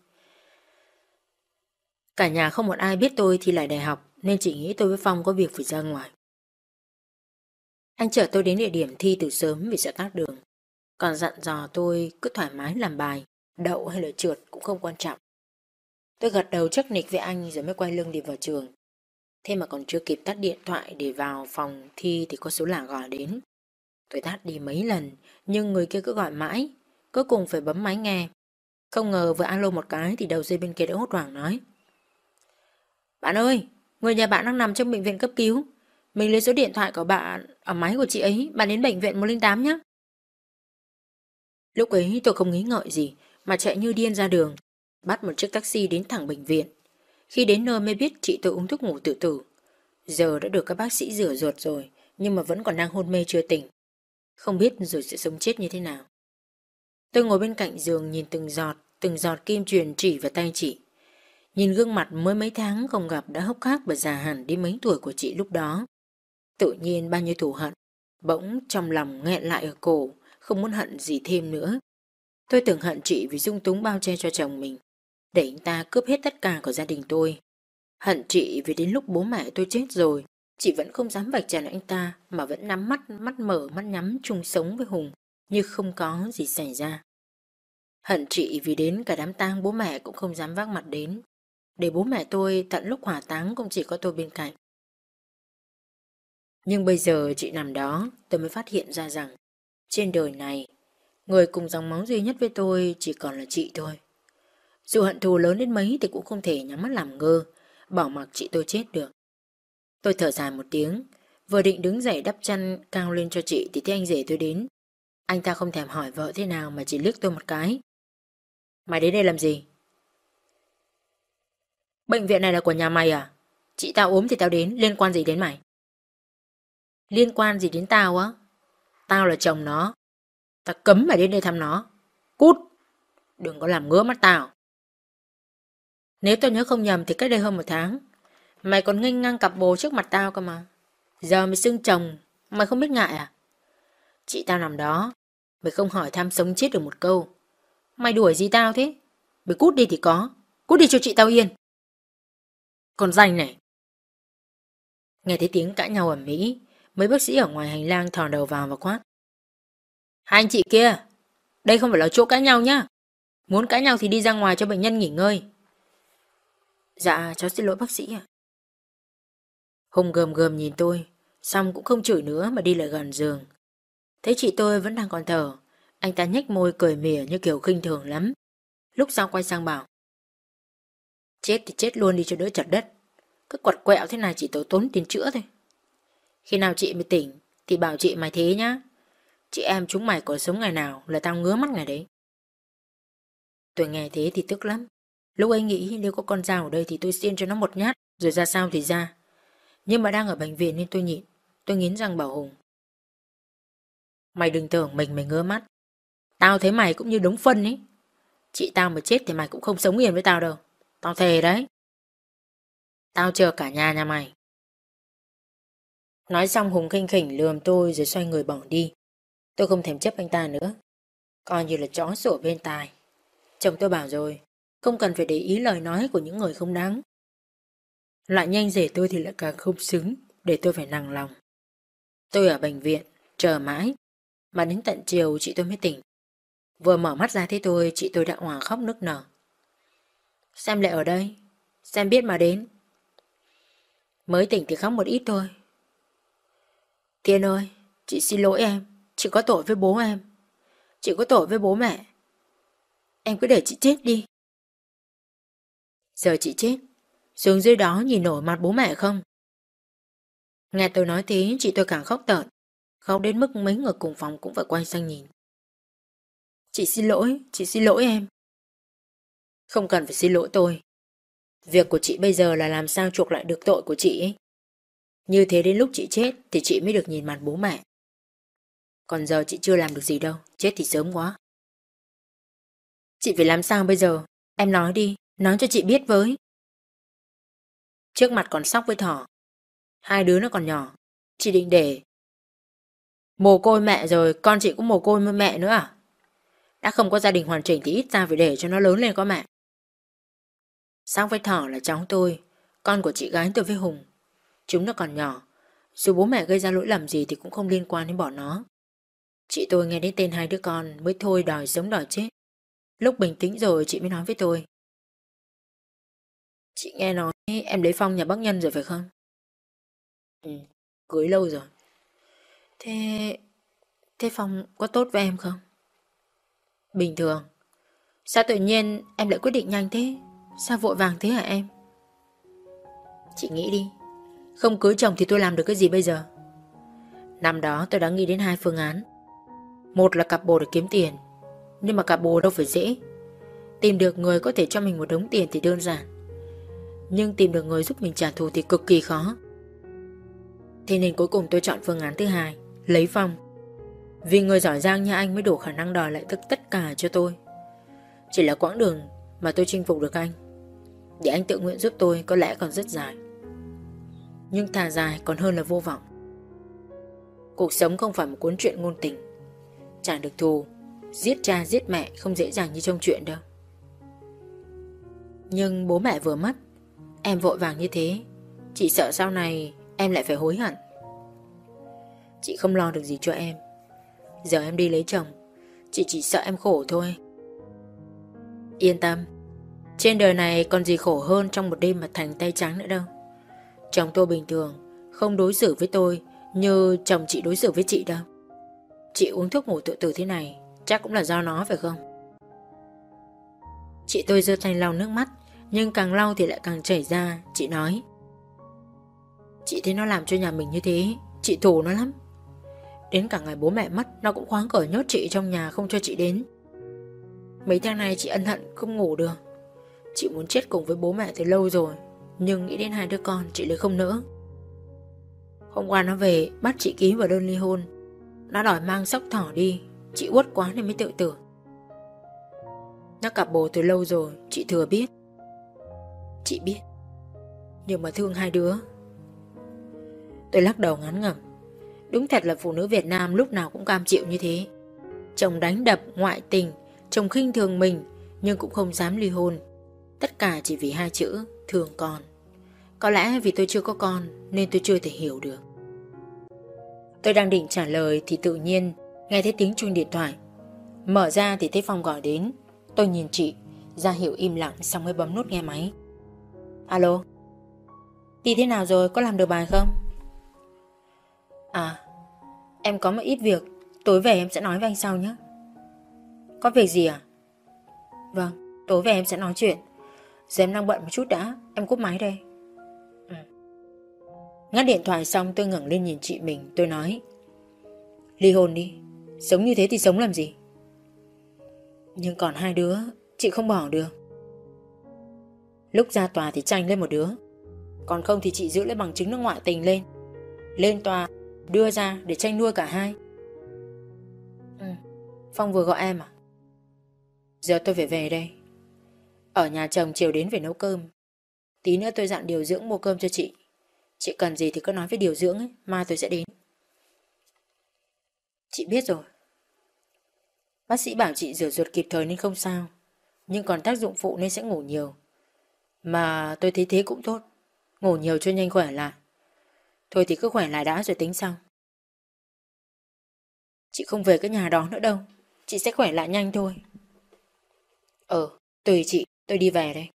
Cả nhà không một ai biết tôi thi lại đại học nên chỉ nghĩ tôi với Phong có việc phải ra ngoài. Anh chở tôi đến địa điểm thi từ sớm vì sợ tắc đường. Còn dặn dò tôi cứ thoải mái làm bài, đậu hay là trượt cũng không quan trọng. Tôi gật đầu chắc nịch với anh rồi mới quay lưng đi vào trường. Thế mà còn chưa kịp tắt điện thoại để vào phòng thi thì có số lạ gọi đến. Tôi tắt đi mấy lần, nhưng người kia cứ gọi mãi, cuối cùng phải bấm máy nghe. Không ngờ vừa alo một cái thì đầu dây bên kia đã hốt hoảng nói. Bạn ơi, người nhà bạn đang nằm trong bệnh viện cấp cứu. Mình lấy số điện thoại của bạn ở máy của chị ấy, bạn đến bệnh viện 108 nhé. Lúc ấy tôi không nghĩ ngợi gì mà chạy như điên ra đường, bắt một chiếc taxi đến thẳng bệnh viện. Khi đến nơi mới biết chị tôi uống thuốc ngủ tự tử. Giờ đã được các bác sĩ rửa ruột rồi, nhưng mà vẫn còn đang hôn mê chưa tỉnh. Không biết rồi sẽ sống chết như thế nào. Tôi ngồi bên cạnh giường nhìn từng giọt, từng giọt kim truyền chỉ vào tay chị. Nhìn gương mặt mới mấy tháng không gặp đã hốc hác và già hẳn đi mấy tuổi của chị lúc đó. Tự nhiên bao nhiêu thù hận, bỗng trong lòng nghẹn lại ở cổ, không muốn hận gì thêm nữa. Tôi từng hận chị vì dung túng bao che cho chồng mình, để anh ta cướp hết tất cả của gia đình tôi. Hận chị vì đến lúc bố mẹ tôi chết rồi, chị vẫn không dám vạch trần anh ta mà vẫn nắm mắt, mắt mở, mắt nhắm chung sống với Hùng như không có gì xảy ra. Hận chị vì đến cả đám tang bố mẹ cũng không dám vác mặt đến, để bố mẹ tôi tận lúc hỏa táng cũng chỉ có tôi bên cạnh. Nhưng bây giờ chị nằm đó, tôi mới phát hiện ra rằng trên đời này, người cùng dòng máu duy nhất với tôi chỉ còn là chị thôi. Dù hận thù lớn đến mấy thì cũng không thể nhắm mắt làm ngơ, bỏ mặc chị tôi chết được. Tôi thở dài một tiếng, vừa định đứng dậy đắp chăn cao lên cho chị thì thấy anh rể tôi đến. Anh ta không thèm hỏi vợ thế nào mà chỉ liếc tôi một cái. Mày đến đây làm gì? Bệnh viện này là của nhà mày à? Chị tao ốm thì tao đến, liên quan gì đến mày? Liên quan gì đến tao á? Tao là chồng nó. Tao cấm mày đến đây thăm nó. Cút! Đừng có làm ngứa mắt tao. Nếu tao nhớ không nhầm thì cách đây hơn một tháng, mày còn nghênh ngang cặp bồ trước mặt tao cơ mà. Giờ mày xưng chồng, mày không biết ngại à? Chị tao nằm đó, mày không hỏi thăm sống chết được một câu. Mày đuổi gì tao thế? Mày cút đi thì có, cút đi cho chị tao yên. Còn danh này. Nghe thấy tiếng cãi nhau ở Mỹ, mấy bác sĩ ở ngoài hành lang thò đầu vào và quát. Hai anh chị kia, đây không phải là chỗ cãi nhau nhá. Muốn cãi nhau thì đi ra ngoài cho bệnh nhân nghỉ ngơi. Dạ, cháu xin lỗi bác sĩ ạ. Hùng gầm gầm nhìn tôi, xong cũng không chửi nữa mà đi lại gần giường. Thấy chị tôi vẫn đang còn thở, anh ta nhếch môi cười mỉa như kiểu khinh thường lắm. Lúc sau quay sang bảo. Chết thì chết luôn đi cho đỡ chặt đất. Cứ quật quẹo thế này chỉ tổ tốn tiền chữa thôi. Khi nào chị mới tỉnh thì bảo chị mày thế nhá. Chị em chúng mày có sống ngày nào là tao ngứa mắt ngày đấy. Tôi nghe thế thì tức lắm. Lúc ấy nghĩ nếu có con dao ở đây thì tôi xiên cho nó một nhát rồi ra sao thì ra. Nhưng mà đang ở bệnh viện nên tôi nhịn. Tôi nghiến răng bảo Hùng. Mày đừng tưởng mình mày ngứa mắt. Tao thấy mày cũng như đống phân ấy. Chị tao mà chết thì mày cũng không sống yên với tao đâu. Tao thề đấy. Tao chờ cả nhà nhà mày. Nói xong Hùng khinh khỉnh lườm tôi rồi xoay người bỏ đi. Tôi không thèm chấp anh ta nữa. Coi như là chó sủa bên tai. Chồng tôi bảo rồi, không cần phải để ý lời nói của những người không đáng loại nhanh rể tôi thì lại càng không xứng để tôi phải nặng lòng. Tôi ở bệnh viện, chờ mãi, mà đến tận chiều chị tôi mới tỉnh. Vừa mở mắt ra thấy tôi, chị tôi đã hòa khóc nức nở. Xem lại ở đây, xem biết mà đến. Mới tỉnh thì khóc một ít thôi. Tiên ơi, chị xin lỗi em, chị có tội với bố em. Chị có tội với bố mẹ. Em cứ để chị chết đi. Giờ chị chết, xuống dưới đó nhìn nổi mặt bố mẹ không? Nghe tôi nói thế, chị tôi càng khóc tợn. Khóc đến mức mấy người cùng phòng cũng phải quay sang nhìn. Chị xin lỗi, chị xin lỗi em. Không cần phải xin lỗi tôi. Việc của chị bây giờ là làm sao chuộc lại được tội của chị ấy. Như thế đến lúc chị chết thì chị mới được nhìn mặt bố mẹ. Còn giờ chị chưa làm được gì đâu, chết thì sớm quá. Chị phải làm sao bây giờ? Em nói đi, nói cho chị biết với. Trước mặt còn sóc với thỏ. Hai đứa nó còn nhỏ. Chị định để mồ côi mẹ rồi con chị cũng mồ côi với mẹ nữa à? Đã không có gia đình hoàn chỉnh thì ít ra phải để cho nó lớn lên có mẹ. sóc với Thỏ là cháu tôi, con của chị gái tôi với Hùng. Chúng nó còn nhỏ, dù bố mẹ gây ra lỗi lầm gì thì cũng không liên quan đến bọn nó. Chị tôi nghe đến tên hai đứa con mới thôi đòi sống đòi chết. Lúc bình tĩnh rồi chị mới nói với tôi. Chị nghe nói em lấy Phong nhà bác Nhân rồi phải không? Ừ, cưới lâu rồi. Thế... Thế Phong có tốt với em không? Bình thường. Sao tự nhiên em lại quyết định nhanh thế? Sao vội vàng thế hả em? Chị nghĩ đi. Không cưới chồng thì tôi làm được cái gì bây giờ? Năm đó tôi đã nghĩ đến hai phương án. Một là cặp bồ để kiếm tiền. Nhưng mà cặp bồ đâu phải dễ. Tìm được người có thể cho mình một đống tiền thì đơn giản. Nhưng tìm được người giúp mình trả thù thì cực kỳ khó. Thế nên cuối cùng tôi chọn phương án thứ hai, lấy Phong. Vì người giỏi giang như anh mới đủ khả năng đòi lại tất tất cả cho tôi. Chỉ là quãng đường mà tôi chinh phục được anh. Để anh tự nguyện giúp tôi có lẽ còn rất dài. Nhưng thà dài còn hơn là vô vọng. Cuộc sống không phải một cuốn truyện ngôn tình. Trả được thù, giết cha giết mẹ không dễ dàng như trong chuyện đâu. Nhưng bố mẹ vừa mất, em vội vàng như thế, chị sợ sau này em lại phải hối hận. Chị không lo được gì cho em. Giờ em đi lấy chồng, chị chỉ sợ em khổ thôi. Yên tâm, trên đời này còn gì khổ hơn trong một đêm mà thành tay trắng nữa đâu. Chồng tôi bình thường, không đối xử với tôi như chồng chị đối xử với chị đâu. Chị uống thuốc ngủ tự tử thế này, chắc cũng là do nó phải không? Chị tôi giơ tay lau nước mắt, nhưng càng lau thì lại càng chảy ra, chị nói. Chị thấy nó làm cho nhà mình như thế, chị thù nó lắm. Đến cả ngày bố mẹ mất, nó cũng khoáng cởi nhốt chị trong nhà không cho chị đến. Mấy tháng nay chị ân hận không ngủ được. Chị muốn chết cùng với bố mẹ từ lâu rồi, nhưng nghĩ đến hai đứa con chị lại không nỡ. Hôm qua nó về bắt chị ký vào đơn ly hôn. Nó đòi mang sóc thỏ đi, chị uất quá nên mới tự tử. Nó cặp bồ từ lâu rồi, chị thừa biết. Chị biết. Nhưng mà thương hai đứa. Tôi lắc đầu ngắn ngẩm. Đúng thật là phụ nữ Việt Nam lúc nào cũng cam chịu như thế. Chồng đánh đập, ngoại tình, chồng khinh thường mình nhưng cũng không dám ly hôn. Tất cả chỉ vì hai chữ thương con. Có lẽ vì tôi chưa có con nên tôi chưa thể hiểu được. Tôi đang định trả lời thì tự nhiên nghe thấy tiếng chuông điện thoại. Mở ra thì thấy Phong gọi đến. Tôi nhìn chị, ra hiệu im lặng xong mới bấm nút nghe máy. Alo? Đi thế nào rồi, có làm được bài không? À, em có một ít việc, tối về em sẽ nói với anh sau nhé. Có việc gì à? Vâng, tối về em sẽ nói chuyện. Giờ em đang bận một chút đã, em cúp máy đây. Ừ. Ngắt điện thoại xong tôi ngẩng lên nhìn chị mình, tôi nói. Ly hôn đi, sống như thế thì sống làm gì? Nhưng còn hai đứa, chị không bỏ được. Lúc ra tòa thì tranh lên một đứa, còn không thì chị giữ lấy bằng chứng nó ngoại tình lên. Lên tòa, đưa ra để tranh nuôi cả hai. Ừ, Phong vừa gọi em à? Giờ tôi phải về đây. Ở nhà chồng chiều đến phải nấu cơm. Tí nữa tôi dặn điều dưỡng mua cơm cho chị. Chị cần gì thì cứ nói với điều dưỡng ấy, mai tôi sẽ đến. Chị biết rồi. Bác sĩ bảo chị rửa ruột kịp thời nên không sao. Nhưng còn tác dụng phụ nên sẽ ngủ nhiều. Mà tôi thấy thế cũng tốt. Ngủ nhiều cho nhanh khỏe lại. Thôi thì cứ khỏe lại đã rồi tính sau. Chị không về cái nhà đó nữa đâu. Chị sẽ khỏe lại nhanh thôi. Ờ, tùy chị, tôi đi về đây.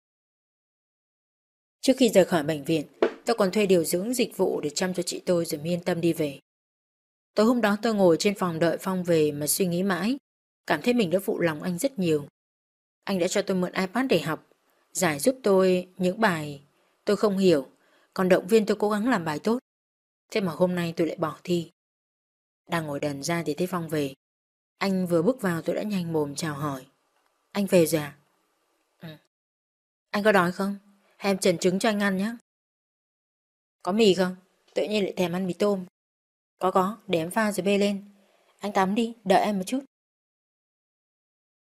Trước khi rời khỏi bệnh viện, tôi còn thuê điều dưỡng dịch vụ để chăm cho chị tôi rồi yên tâm đi về. Tối hôm đó tôi ngồi trên phòng đợi Phong về mà suy nghĩ mãi, cảm thấy mình đã phụ lòng anh rất nhiều. Anh đã cho tôi mượn iPad để học, giải giúp tôi những bài tôi không hiểu, còn động viên tôi cố gắng làm bài tốt. Thế mà hôm nay tôi lại bỏ thi. Đang ngồi đần ra thì thấy Phong về. Anh vừa bước vào tôi đã nhanh mồm chào hỏi. Anh về rồi à? Ừ. Anh có đói không? Hay em trần trứng cho anh ăn nhé. Có mì không? Tự nhiên lại thèm ăn mì tôm. Có có, để em pha rồi bê lên. Anh tắm đi, đợi em một chút.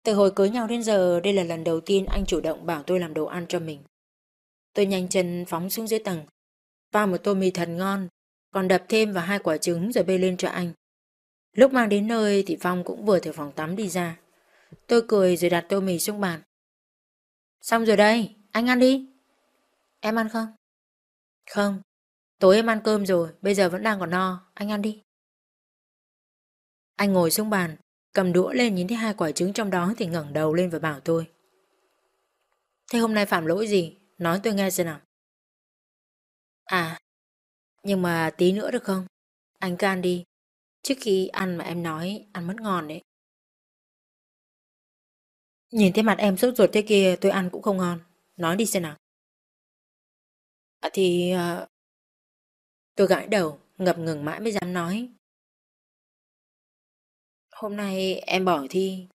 Từ hồi cưới nhau đến giờ, đây là lần đầu tiên anh chủ động bảo tôi làm đồ ăn cho mình. Tôi nhanh chân phóng xuống dưới tầng, pha một tô mì thật ngon, Còn đập thêm vào hai quả trứng rồi bê lên cho anh. Lúc mang đến nơi thì Phong cũng vừa từ phòng tắm đi ra. Tôi cười rồi đặt tô mì xuống bàn. Xong rồi đây, anh ăn đi. Em ăn không? Không, tối em ăn cơm rồi, bây giờ vẫn đang còn no, anh ăn đi. Anh ngồi xuống bàn, cầm đũa lên nhìn thấy hai quả trứng trong đó thì ngẩng đầu lên và bảo tôi. Thế hôm nay phạm lỗi gì? Nói tôi nghe xem nào. À, nhưng mà tí nữa được không? Anh cứ ăn đi. Trước khi ăn mà em nói ăn mất ngon đấy. Nhìn thấy mặt em sốt ruột thế kia tôi ăn cũng không ngon. Nói đi xem nào. À thì... Uh... Tôi gãi đầu, ngập ngừng mãi mới dám nói. Hôm nay em bỏ thi